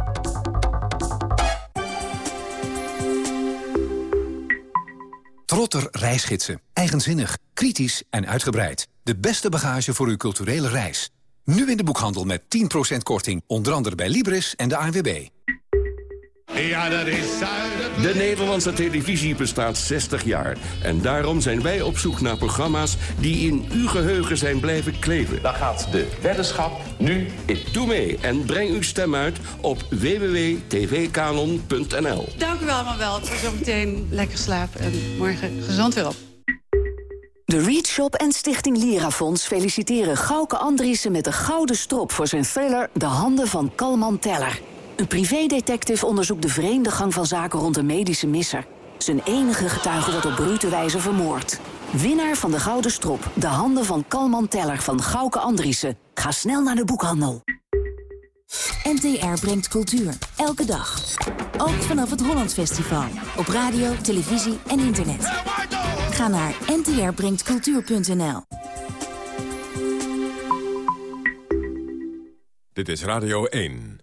[SPEAKER 31] Trotter reisgidsen. Eigenzinnig, kritisch en uitgebreid. De beste bagage voor uw culturele reis. Nu in de boekhandel met 10% korting, onder andere bij Libris en de ANWB.
[SPEAKER 32] Ja, dat is De Nederlandse televisie bestaat 60 jaar. En daarom zijn wij op zoek naar programma's die in uw geheugen zijn blijven kleven.
[SPEAKER 33] Dan gaat de weddenschap nu in.
[SPEAKER 32] Doe mee en breng uw stem uit op www.tvkanon.nl.
[SPEAKER 34] Dank u wel allemaal wel. Het zo meteen lekker slapen en morgen gezond weer op.
[SPEAKER 35] De Read Shop en Stichting Lirafonds feliciteren Gauke Andriessen met de gouden strop voor zijn thriller De Handen van Kalman Teller. Een privédetective onderzoekt de vreemde gang van zaken rond een medische misser. Zijn enige getuige wordt op brute wijze vermoord. Winnaar van de gouden strop, De Handen van Kalman Teller van Gauke Andriessen. Ga snel naar de boekhandel.
[SPEAKER 36] NTR brengt cultuur. Elke dag. Ook vanaf het Holland Festival. Op radio, televisie en internet. Ga naar ntrbrengtcultuur.nl
[SPEAKER 4] Dit is Radio 1.